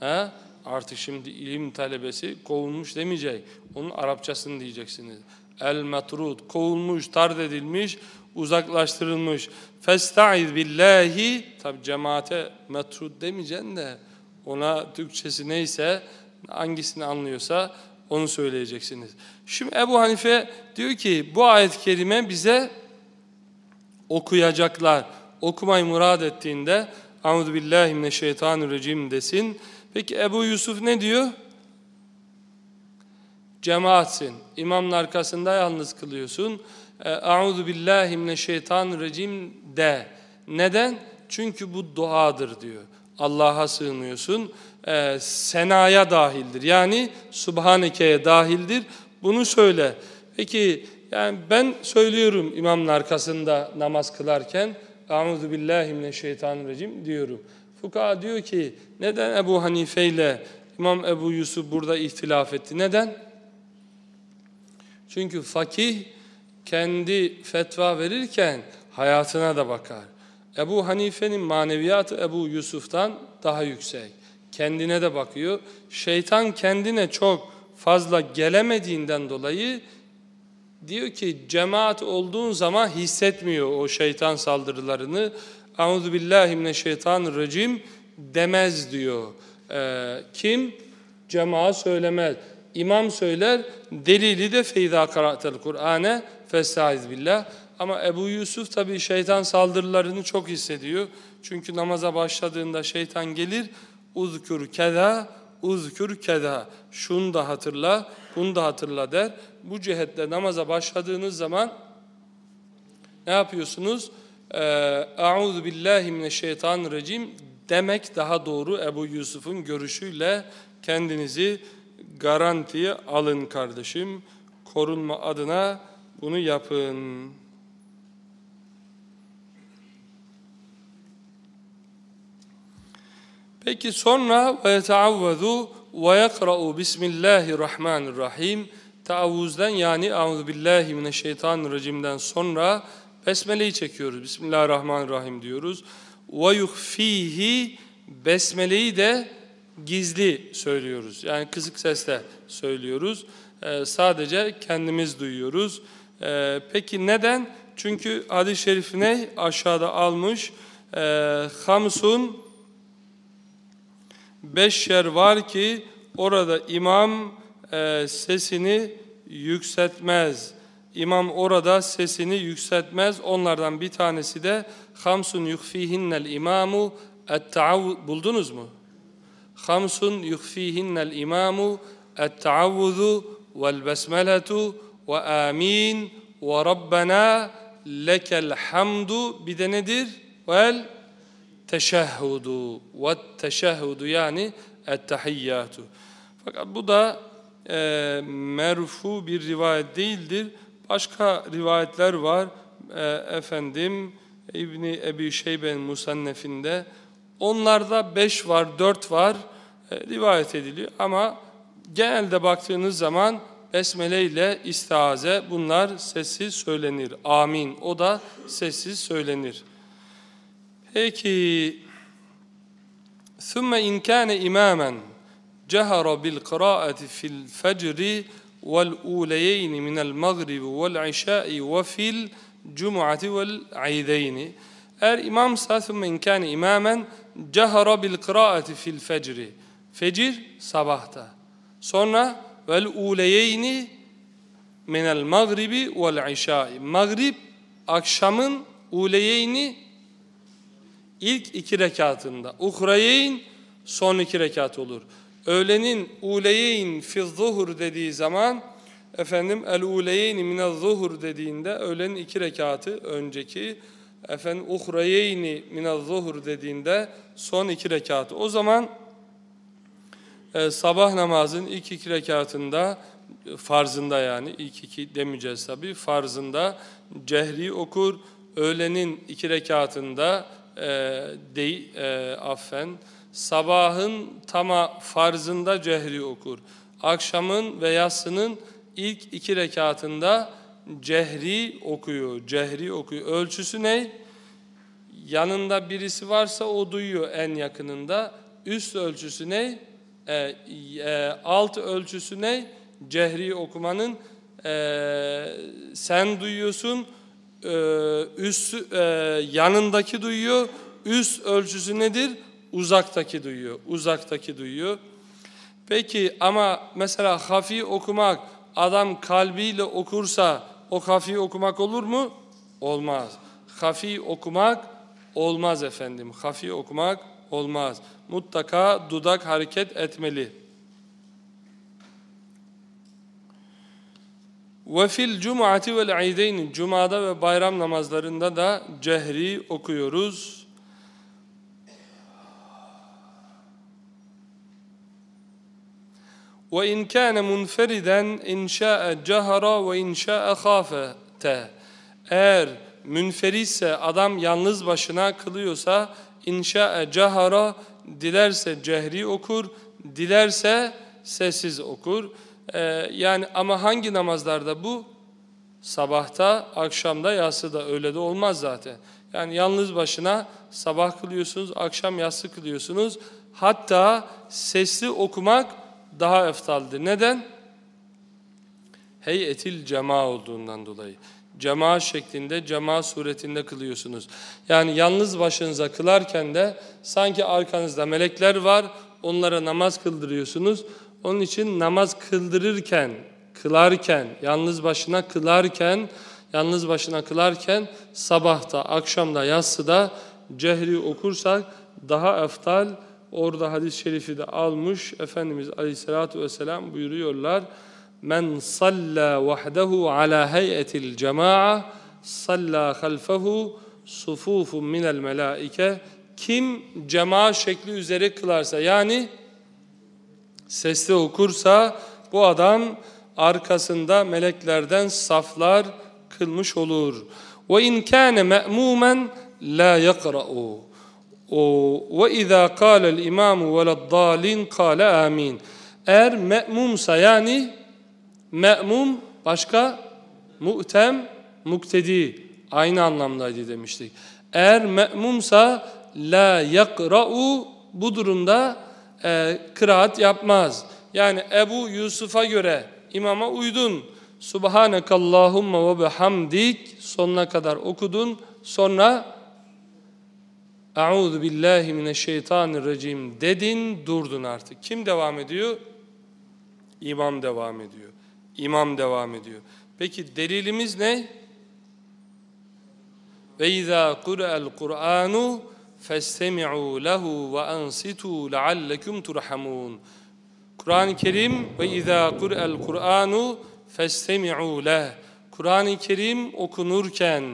Ha? Artık şimdi ilim talebesi kovulmuş demeyecek. Onun Arapçasını diyeceksiniz. El matrud kovulmuş, tard edilmiş, uzaklaştırılmış. Festaiz billahi tabi cemaate matrud demeyeceksin de ona Türkçesi neyse hangisini anlıyorsa onu söyleyeceksiniz. Şimdi Ebu Hanife diyor ki bu ayet-i kerime bize okuyacaklar. Okumayı murad ettiğinde Euzu billahi mineşşeytanirracim desin. Peki Ebu Yusuf ne diyor? Cemaatsin. İmamın arkasında yalnız kılıyorsun. Euzu billahi mineşşeytanirracim de. Neden? Çünkü bu duadır diyor. Allah'a sığınıyorsun. Ee, senaya dahildir. Yani Subhaneke'ye dahildir. Bunu söyle. Peki yani ben söylüyorum imamın arkasında namaz kılarken Euzu billahi mineşşeytanirracim diyorum. Fuka diyor ki neden Ebu Hanife ile İmam Ebu Yusuf burada ihtilaf etti? Neden? Çünkü fakih kendi fetva verirken hayatına da bakar. Ebu Hanife'nin maneviyatı Ebu Yusuf'tan daha yüksek. Kendine de bakıyor. Şeytan kendine çok fazla gelemediğinden dolayı diyor ki cemaat olduğun zaman hissetmiyor o şeytan saldırılarını. Euzu billahi mineşşeytanirracim demez diyor. Ee, kim? Cemaat söylemez. İmam söyler. Delili de feyda karatel Kur'ane festaiz billah. Ama Ebu Yusuf tabi şeytan saldırılarını çok hissediyor. Çünkü namaza başladığında şeytan gelir. Uzkür keda, uzkür keda. Şunu da hatırla, bunu da hatırla der. Bu cihetle namaza başladığınız zaman ne yapıyorsunuz? Euzu billahi mineşşeytanirracim demek daha doğru Ebu Yusuf'un görüşüyle kendinizi garantiye alın kardeşim. Korunma adına bunu yapın. Peki sonra ve yeteavvezu ve yekra'u bismillahirrahmanirrahim Tavuzdan yani Euzu billahi mineşşeytanirracim'den sonra besmeleyi çekiyoruz. Bismillahirrahmanirrahim diyoruz. Ve yuhfihi besmeleyi de gizli söylüyoruz. Yani kısık sesle söylüyoruz. Ee, sadece kendimiz duyuyoruz. Ee, peki neden? Çünkü hadis-i şerif ne? Aşağıda almış. Ee, hamsun beş yer var ki orada imam e, sesini yükseltmez. İmam orada sesini yükseltmez. Onlardan bir tanesi de hamsun yukfihinnel imamu et buldunuz mu? Hamsun yukfihinnel imamu et taavvuzu vel besmeletu ve amin ve rabbena lekel hamdu bir de nedir? Vel teşehhudu ve teşehhudu yani et tahiyyatu. Fakat bu da e, merfu bir rivayet değildir. Başka rivayetler var. E, efendim İbni Ebi Şeyben Musannef'inde onlarda beş var, dört var e, rivayet ediliyor. Ama genelde baktığınız zaman Besmele ile istiaze bunlar sessiz söylenir. Amin. O da sessiz söylenir. Peki ثُمَّ اِنْ كَانَ اِمَامًا جهر بالقراءة في الفجر والأوليين من المغرب والعشاء وفي الجمعة والعيدين Eğer imamsa ثُمَّ اِنْ كَانَ اِمَامًا جَهَرَ بِالْقِرَاءَةِ فِي الْفَجْرِ Fecir sabahta. Sonra vel uleyeyni minel magribi vel işai. Magrib akşamın uleyeyni ilk iki rekatında. Uhrayeyn son iki rekat olur öğlenin uleyeyn fi zuhur dediği zaman efendim el uleyeyn minel zuhur dediğinde öğlenin iki rekatı önceki efendim uhrayeyni minel zuhur dediğinde son iki rekatı. O zaman e, sabah namazın ilk iki rekatında farzında yani ilk iki demeyeceğiz tabi farzında cehri okur. Öğlenin iki rekatında e, de, e, affen sabahın tama farzında cehri okur. Akşamın ve yatsının ilk iki rekatında cehri okuyor. Cehri okuyor. Ölçüsü ne? Yanında birisi varsa o duyuyor en yakınında. Üst ölçüsü ne? E, e, alt ölçüsü ne? Cehri okumanın e, sen duyuyorsun, e, üst e, yanındaki duyuyor. Üst ölçüsü nedir? Uzaktaki duyuyor. Uzaktaki duyuyor. Peki ama mesela hafi okumak adam kalbiyle okursa o hafi okumak olur mu? Olmaz. Hafi okumak olmaz efendim. Hafi okumak olmaz. Mutlaka dudak hareket etmeli. Ve fil cum'ati vel iideyn Cuma'da ve bayram namazlarında da cehri okuyoruz. Ve in kana munferiden in şa'a cehara ve in şa'a khafete. Eğer münferitse adam yalnız başına kılıyorsa inşa cehara dilerse cehri okur, dilerse sessiz okur. Ee, yani ama hangi namazlarda bu? Sabahta, akşamda, yatsıda öyle de olmaz zaten. Yani yalnız başına sabah kılıyorsunuz, akşam yatsı kılıyorsunuz. Hatta sesli okumak daha eftaldir. Neden? Heyetil cema olduğundan dolayı. Cema şeklinde, cema suretinde kılıyorsunuz. Yani yalnız başınıza kılarken de sanki arkanızda melekler var, onlara namaz kıldırıyorsunuz. Onun için namaz kıldırırken, kılarken, yalnız başına kılarken, yalnız başına kılarken sabahta, akşamda, yatsıda cehri okursak daha eftal. Orada hadis-i şerifi de almış. Efendimiz Aleyhisselatü Vesselam buyuruyorlar. Men salla vahdehu ala heyetil cema'a salla halfehu sufufun minel melaike kim cema şekli üzere kılarsa yani sesli okursa bu adam arkasında meleklerden saflar kılmış olur. Ve in kana ma'mumen la yaqra'u. Ve izâ kâle'l imâmu veleddâlin kâle amin. Eğer me'mumsa yani me'mum başka mu'tem muktedi aynı anlamdaydı demiştik. Eğer me'mumsa la yakra'u bu durumda e, kıraat yapmaz. Yani Ebu Yusuf'a göre imama uydun. Subhanekallahumma ve bihamdik sonuna kadar okudun. Sonra Euzu billahi mineşşeytanirracim dedin, durdun artık. Kim devam ediyor? İmam devam ediyor. İmam devam ediyor. Peki delilimiz ne? Ve izâ kure'el Kur'anu festemi'û lehu ve ansitû leallekum turhamun. Kur'an-ı Kerim ve izâ kure'el Kur'anu festemi'û leh. Kur'an-ı Kerim okunurken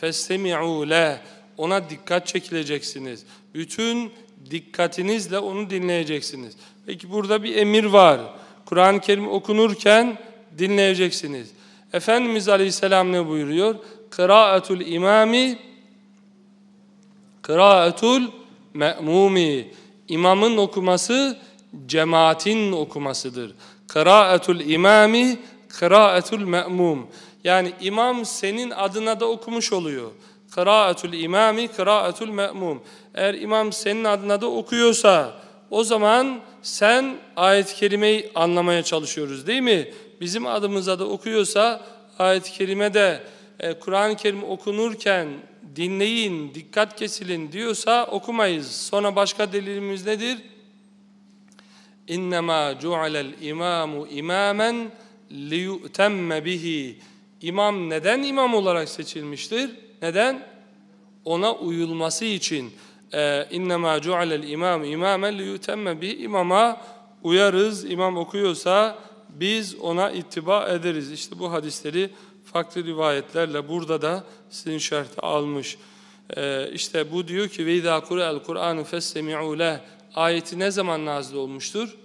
festemi'û leh ona dikkat çekileceksiniz. Bütün dikkatinizle onu dinleyeceksiniz. Peki burada bir emir var. Kur'an-ı Kerim okunurken dinleyeceksiniz. Efendimiz Aleyhisselam ne buyuruyor? Kıraatul imami Kıraatul me'mumi İmamın okuması cemaatin okumasıdır. Kıraatul imami Kıraatul me'mum Yani imam senin adına da okumuş oluyor. Kıraatul imami, kıraatul me'mum. Eğer imam senin adına da okuyorsa o zaman sen ayet-i kerimeyi anlamaya çalışıyoruz değil mi? bizim adımıza da okuyorsa ayet-i kerimede e, Kur'an-ı Kerim okunurken dinleyin, dikkat kesilin diyorsa okumayız. Sonra başka delilimiz nedir? İnnemâ cu'alel imamu imamen liyutemme bihi. İmam neden imam olarak seçilmiştir? Neden? Ona uyulması için. E, İnnemâ cu'alel imamu imamen liyutemme bihi. İmama uyarız. İmam okuyorsa biz ona ittiba ederiz. İşte bu hadisleri farklı rivayetlerle burada da sizin şerhte almış. Ee, işte bu diyor ki وَاِذَا قُرَأَ الْقُرْآنُ فَاسْتَمِعُوا لَهُ Ayeti ne zaman nazil olmuştur?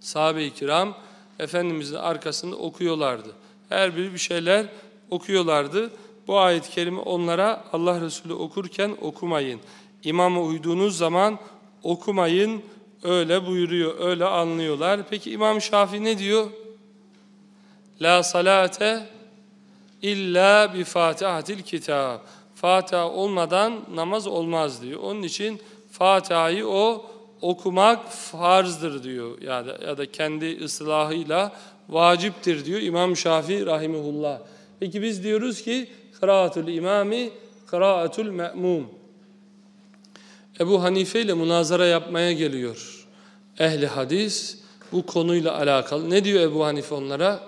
Sahabe-i kiram Efendimizin arkasında okuyorlardı. Her biri bir şeyler okuyorlardı. Bu ayet-i kerime onlara Allah Resulü okurken okumayın. İmama uyduğunuz zaman okumayın öyle buyuruyor, öyle anlıyorlar. Peki İmam Şafii ne diyor? La salate illa bi fatihatil kitab. Fatiha olmadan namaz olmaz diyor. Onun için Fatiha'yı o okumak farzdır diyor. Ya da, ya da kendi ıslahıyla vaciptir diyor İmam Şafii rahimehullah. Peki biz diyoruz ki kıraatul imami kıraatul me'mum. Ebu Hanife ile münazara yapmaya geliyor. Ehli hadis bu konuyla alakalı. Ne diyor Ebu Hanife onlara?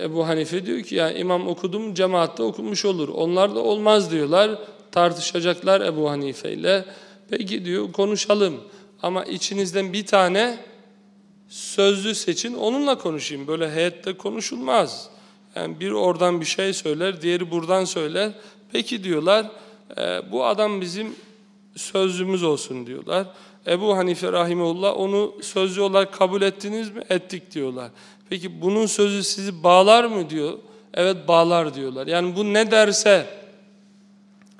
Ebu Hanife diyor ki yani imam okudum cemaatte okumuş olur. Onlar da olmaz diyorlar. Tartışacaklar Ebu Hanife ile. Peki diyor konuşalım. Ama içinizden bir tane sözlü seçin onunla konuşayım. Böyle heyette konuşulmaz. Yani bir oradan bir şey söyler, diğeri buradan söyler. Peki diyorlar e, bu adam bizim sözlümüz olsun diyorlar. Ebu Hanife Rahimullah onu sözlü olarak kabul ettiniz mi? Ettik diyorlar. Peki bunun sözü sizi bağlar mı diyor. Evet bağlar diyorlar. Yani bu ne derse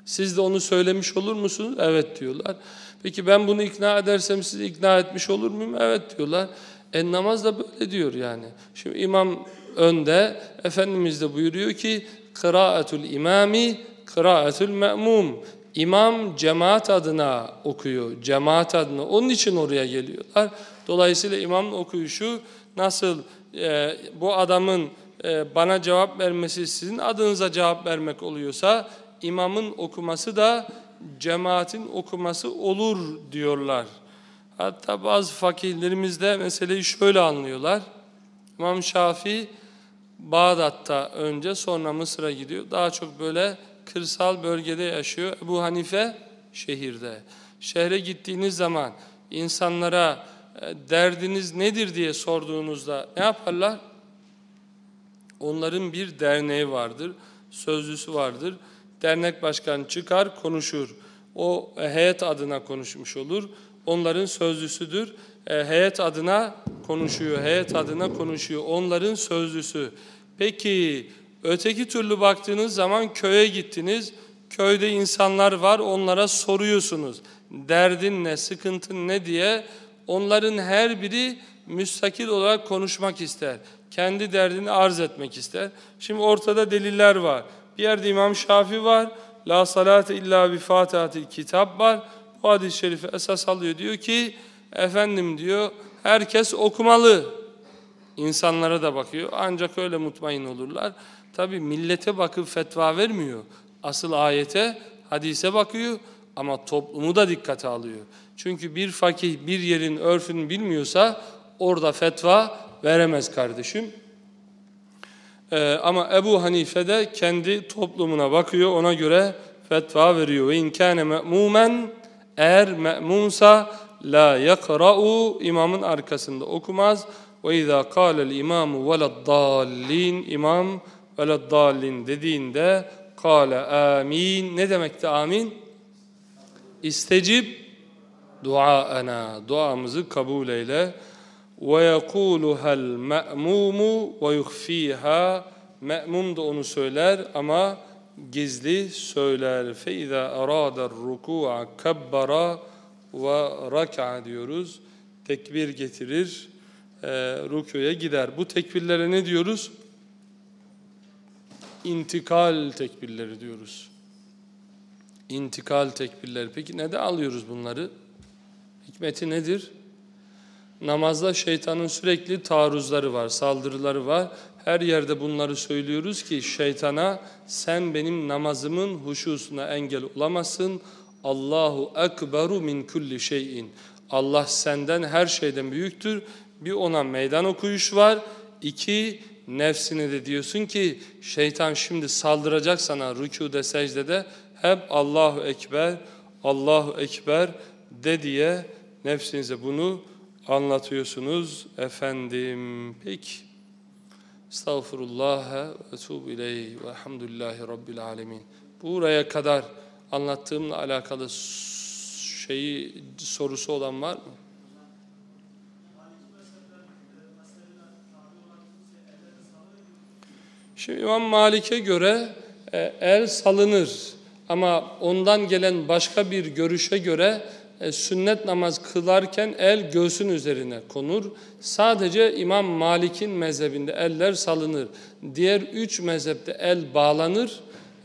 siz de onu söylemiş olur musunuz? Evet diyorlar. Peki ben bunu ikna edersem sizi ikna etmiş olur muyum? Evet diyorlar. E namaz da böyle diyor yani. Şimdi imam önde, Efendimiz de buyuruyor ki kıraatul imami kıraatul me'mum. İmam cemaat adına okuyor, cemaat adına. Onun için oraya geliyorlar. Dolayısıyla imamın okuyuşu nasıl e, bu adamın e, bana cevap vermesi sizin adınıza cevap vermek oluyorsa imamın okuması da cemaatin okuması olur diyorlar. Hatta bazı fakirlerimiz de meseleyi şöyle anlıyorlar. İmam Şafii Bağdat'ta önce sonra Mısır'a gidiyor. Daha çok böyle kırsal bölgede yaşıyor. Ebu Hanife şehirde. Şehre gittiğiniz zaman insanlara e, derdiniz nedir diye sorduğunuzda ne yaparlar? Onların bir derneği vardır, sözlüsü vardır. Dernek başkanı çıkar, konuşur. O e, heyet adına konuşmuş olur. Onların sözlüsüdür. E, heyet adına konuşuyor, heyet adına konuşuyor. Onların sözlüsü. Peki öteki türlü baktığınız zaman köye gittiniz. Köyde insanlar var, onlara soruyorsunuz. Derdin ne, sıkıntın ne diye. Onların her biri müstakil olarak konuşmak ister. Kendi derdini arz etmek ister. Şimdi ortada deliller var. Bir yerde İmam Şafii var. La salate illa bi fatihatil kitap var. Bu hadis-i şerifi esas alıyor. Diyor ki efendim diyor herkes okumalı. İnsanlara da bakıyor. Ancak öyle mutmain olurlar. Tabi millete bakıp fetva vermiyor. Asıl ayete, hadise bakıyor ama toplumu da dikkate alıyor. Çünkü bir fakih bir yerin örfünü bilmiyorsa orada fetva veremez kardeşim. Ee, ama Ebu Hanife de kendi toplumuna bakıyor, ona göre fetva veriyor. Ve inkâne me'mûmen eğer me'mumsa la yakra'u imamın arkasında okumaz. Ve izâ kâlel imâmu veleddâllîn imam veleddâllîn dediğinde kâle amin. Ne demekti amin? İstecib duaena. Duamızı kabul eyle. Ve yekûluhel me'mumu ve yukhfîhâ. Me'mum da onu söyler ama gizli söyler. Fe izâ arâder rukû'a kebbara ve rak'a diyoruz. Tekbir getirir, e, rükûya gider. Bu tekbirlere ne diyoruz? İntikal tekbirleri diyoruz. İntikal tekbirleri. Peki neden alıyoruz bunları? Hikmeti nedir? Namazda şeytanın sürekli taarruzları var, saldırıları var. Her yerde bunları söylüyoruz ki şeytana sen benim namazımın huşusuna engel olamazsın. Allahu ekberu min kulli şeyin. Allah senden her şeyden büyüktür. Bir ona meydan okuyuş var. İki nefsine de diyorsun ki şeytan şimdi saldıracak sana rükude secdede hep Allahu Ekber, Allahu Ekber de diye nefsinize bunu anlatıyorsunuz efendim. Peki. Estağfurullah ve tuğbu ileyh ve elhamdülillahi rabbil alemin. Buraya kadar anlattığımla alakalı şeyi sorusu olan var mı? Şimdi İmam Malik'e göre e, el salınır ama ondan gelen başka bir görüşe göre e, sünnet namaz kılarken el göğsün üzerine konur. Sadece İmam Malik'in mezhebinde eller salınır. Diğer üç mezhepte el bağlanır.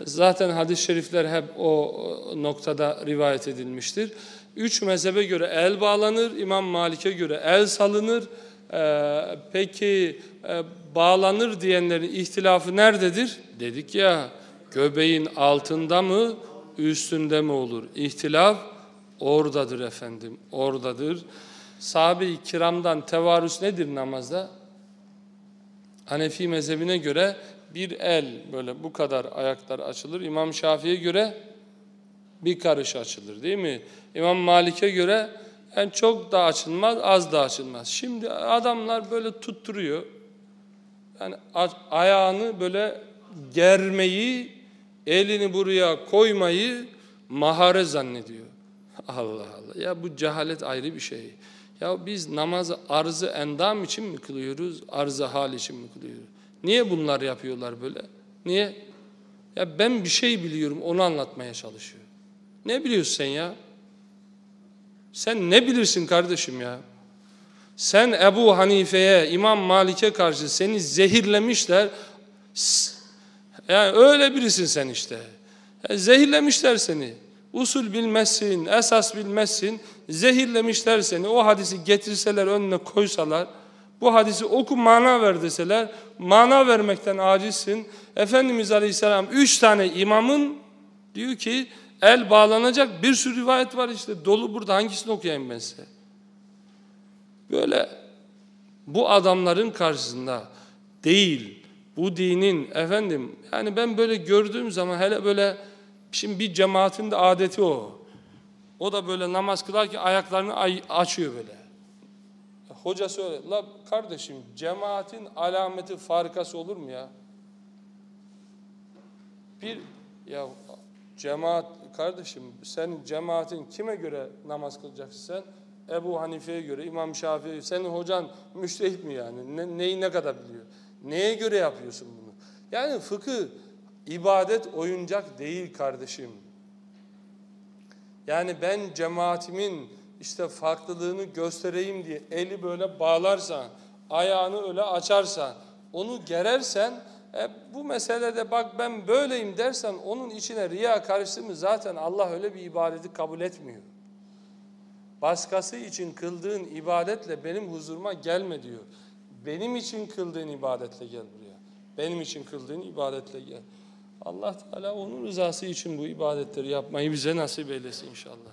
Zaten hadis-i şerifler hep o noktada rivayet edilmiştir. Üç mezhebe göre el bağlanır, İmam Malik'e göre el salınır. Ee, peki e, bağlanır diyenlerin ihtilafı nerededir? Dedik ya göbeğin altında mı üstünde mi olur? İhtilaf oradadır efendim, oradadır. Sahabe-i kiramdan tevarüs nedir namazda? Hanefi mezhebine göre bir el böyle bu kadar ayaklar açılır. İmam Şafii'ye göre bir karış açılır değil mi? İmam Malik'e göre en çok da açılmaz, az da açılmaz. Şimdi adamlar böyle tutturuyor. Yani ayağını böyle germeyi, elini buraya koymayı mahare zannediyor. Allah Allah. Ya bu cehalet ayrı bir şey. Ya biz namazı arzı endam için mi kılıyoruz, arzı hal için mi kılıyoruz? Niye bunlar yapıyorlar böyle? Niye? Ya ben bir şey biliyorum, onu anlatmaya çalışıyor. Ne biliyorsun sen ya? Sen ne bilirsin kardeşim ya? Sen Ebu Hanife'ye, İmam Malik'e karşı seni zehirlemişler. Yani öyle birisin sen işte. Zehirlemişler seni. Usul bilmezsin, esas bilmezsin. Zehirlemişler seni. O hadisi getirseler önüne koysalar, bu hadisi oku mana ver deseler, mana vermekten acizsin. Efendimiz Aleyhisselam üç tane imamın diyor ki el bağlanacak bir sürü rivayet var işte dolu burada hangisini okuyayım ben size? Böyle bu adamların karşısında değil bu dinin efendim yani ben böyle gördüğüm zaman hele böyle şimdi bir cemaatin de adeti o. O da böyle namaz kılarken ayaklarını açıyor böyle. Hoca söyle, la kardeşim cemaatin alameti farikası olur mu ya? Bir ya cemaat kardeşim sen cemaatin kime göre namaz kılacaksın sen? Ebu Hanife'ye göre, İmam Şafii, senin hocan müştehit mi yani? Ne, neyi ne kadar biliyor? Neye göre yapıyorsun bunu? Yani fıkıh, ibadet oyuncak değil kardeşim. Yani ben cemaatimin işte farklılığını göstereyim diye eli böyle bağlarsan, ayağını öyle açarsan, onu gerersen e, bu meselede bak ben böyleyim dersen onun içine riya karıştı mı zaten Allah öyle bir ibadeti kabul etmiyor. Başkası için kıldığın ibadetle benim huzuruma gelme diyor. Benim için kıldığın ibadetle gel buraya. Benim için kıldığın ibadetle gel. Allah Teala onun rızası için bu ibadetleri yapmayı bize nasip eylesin inşallah.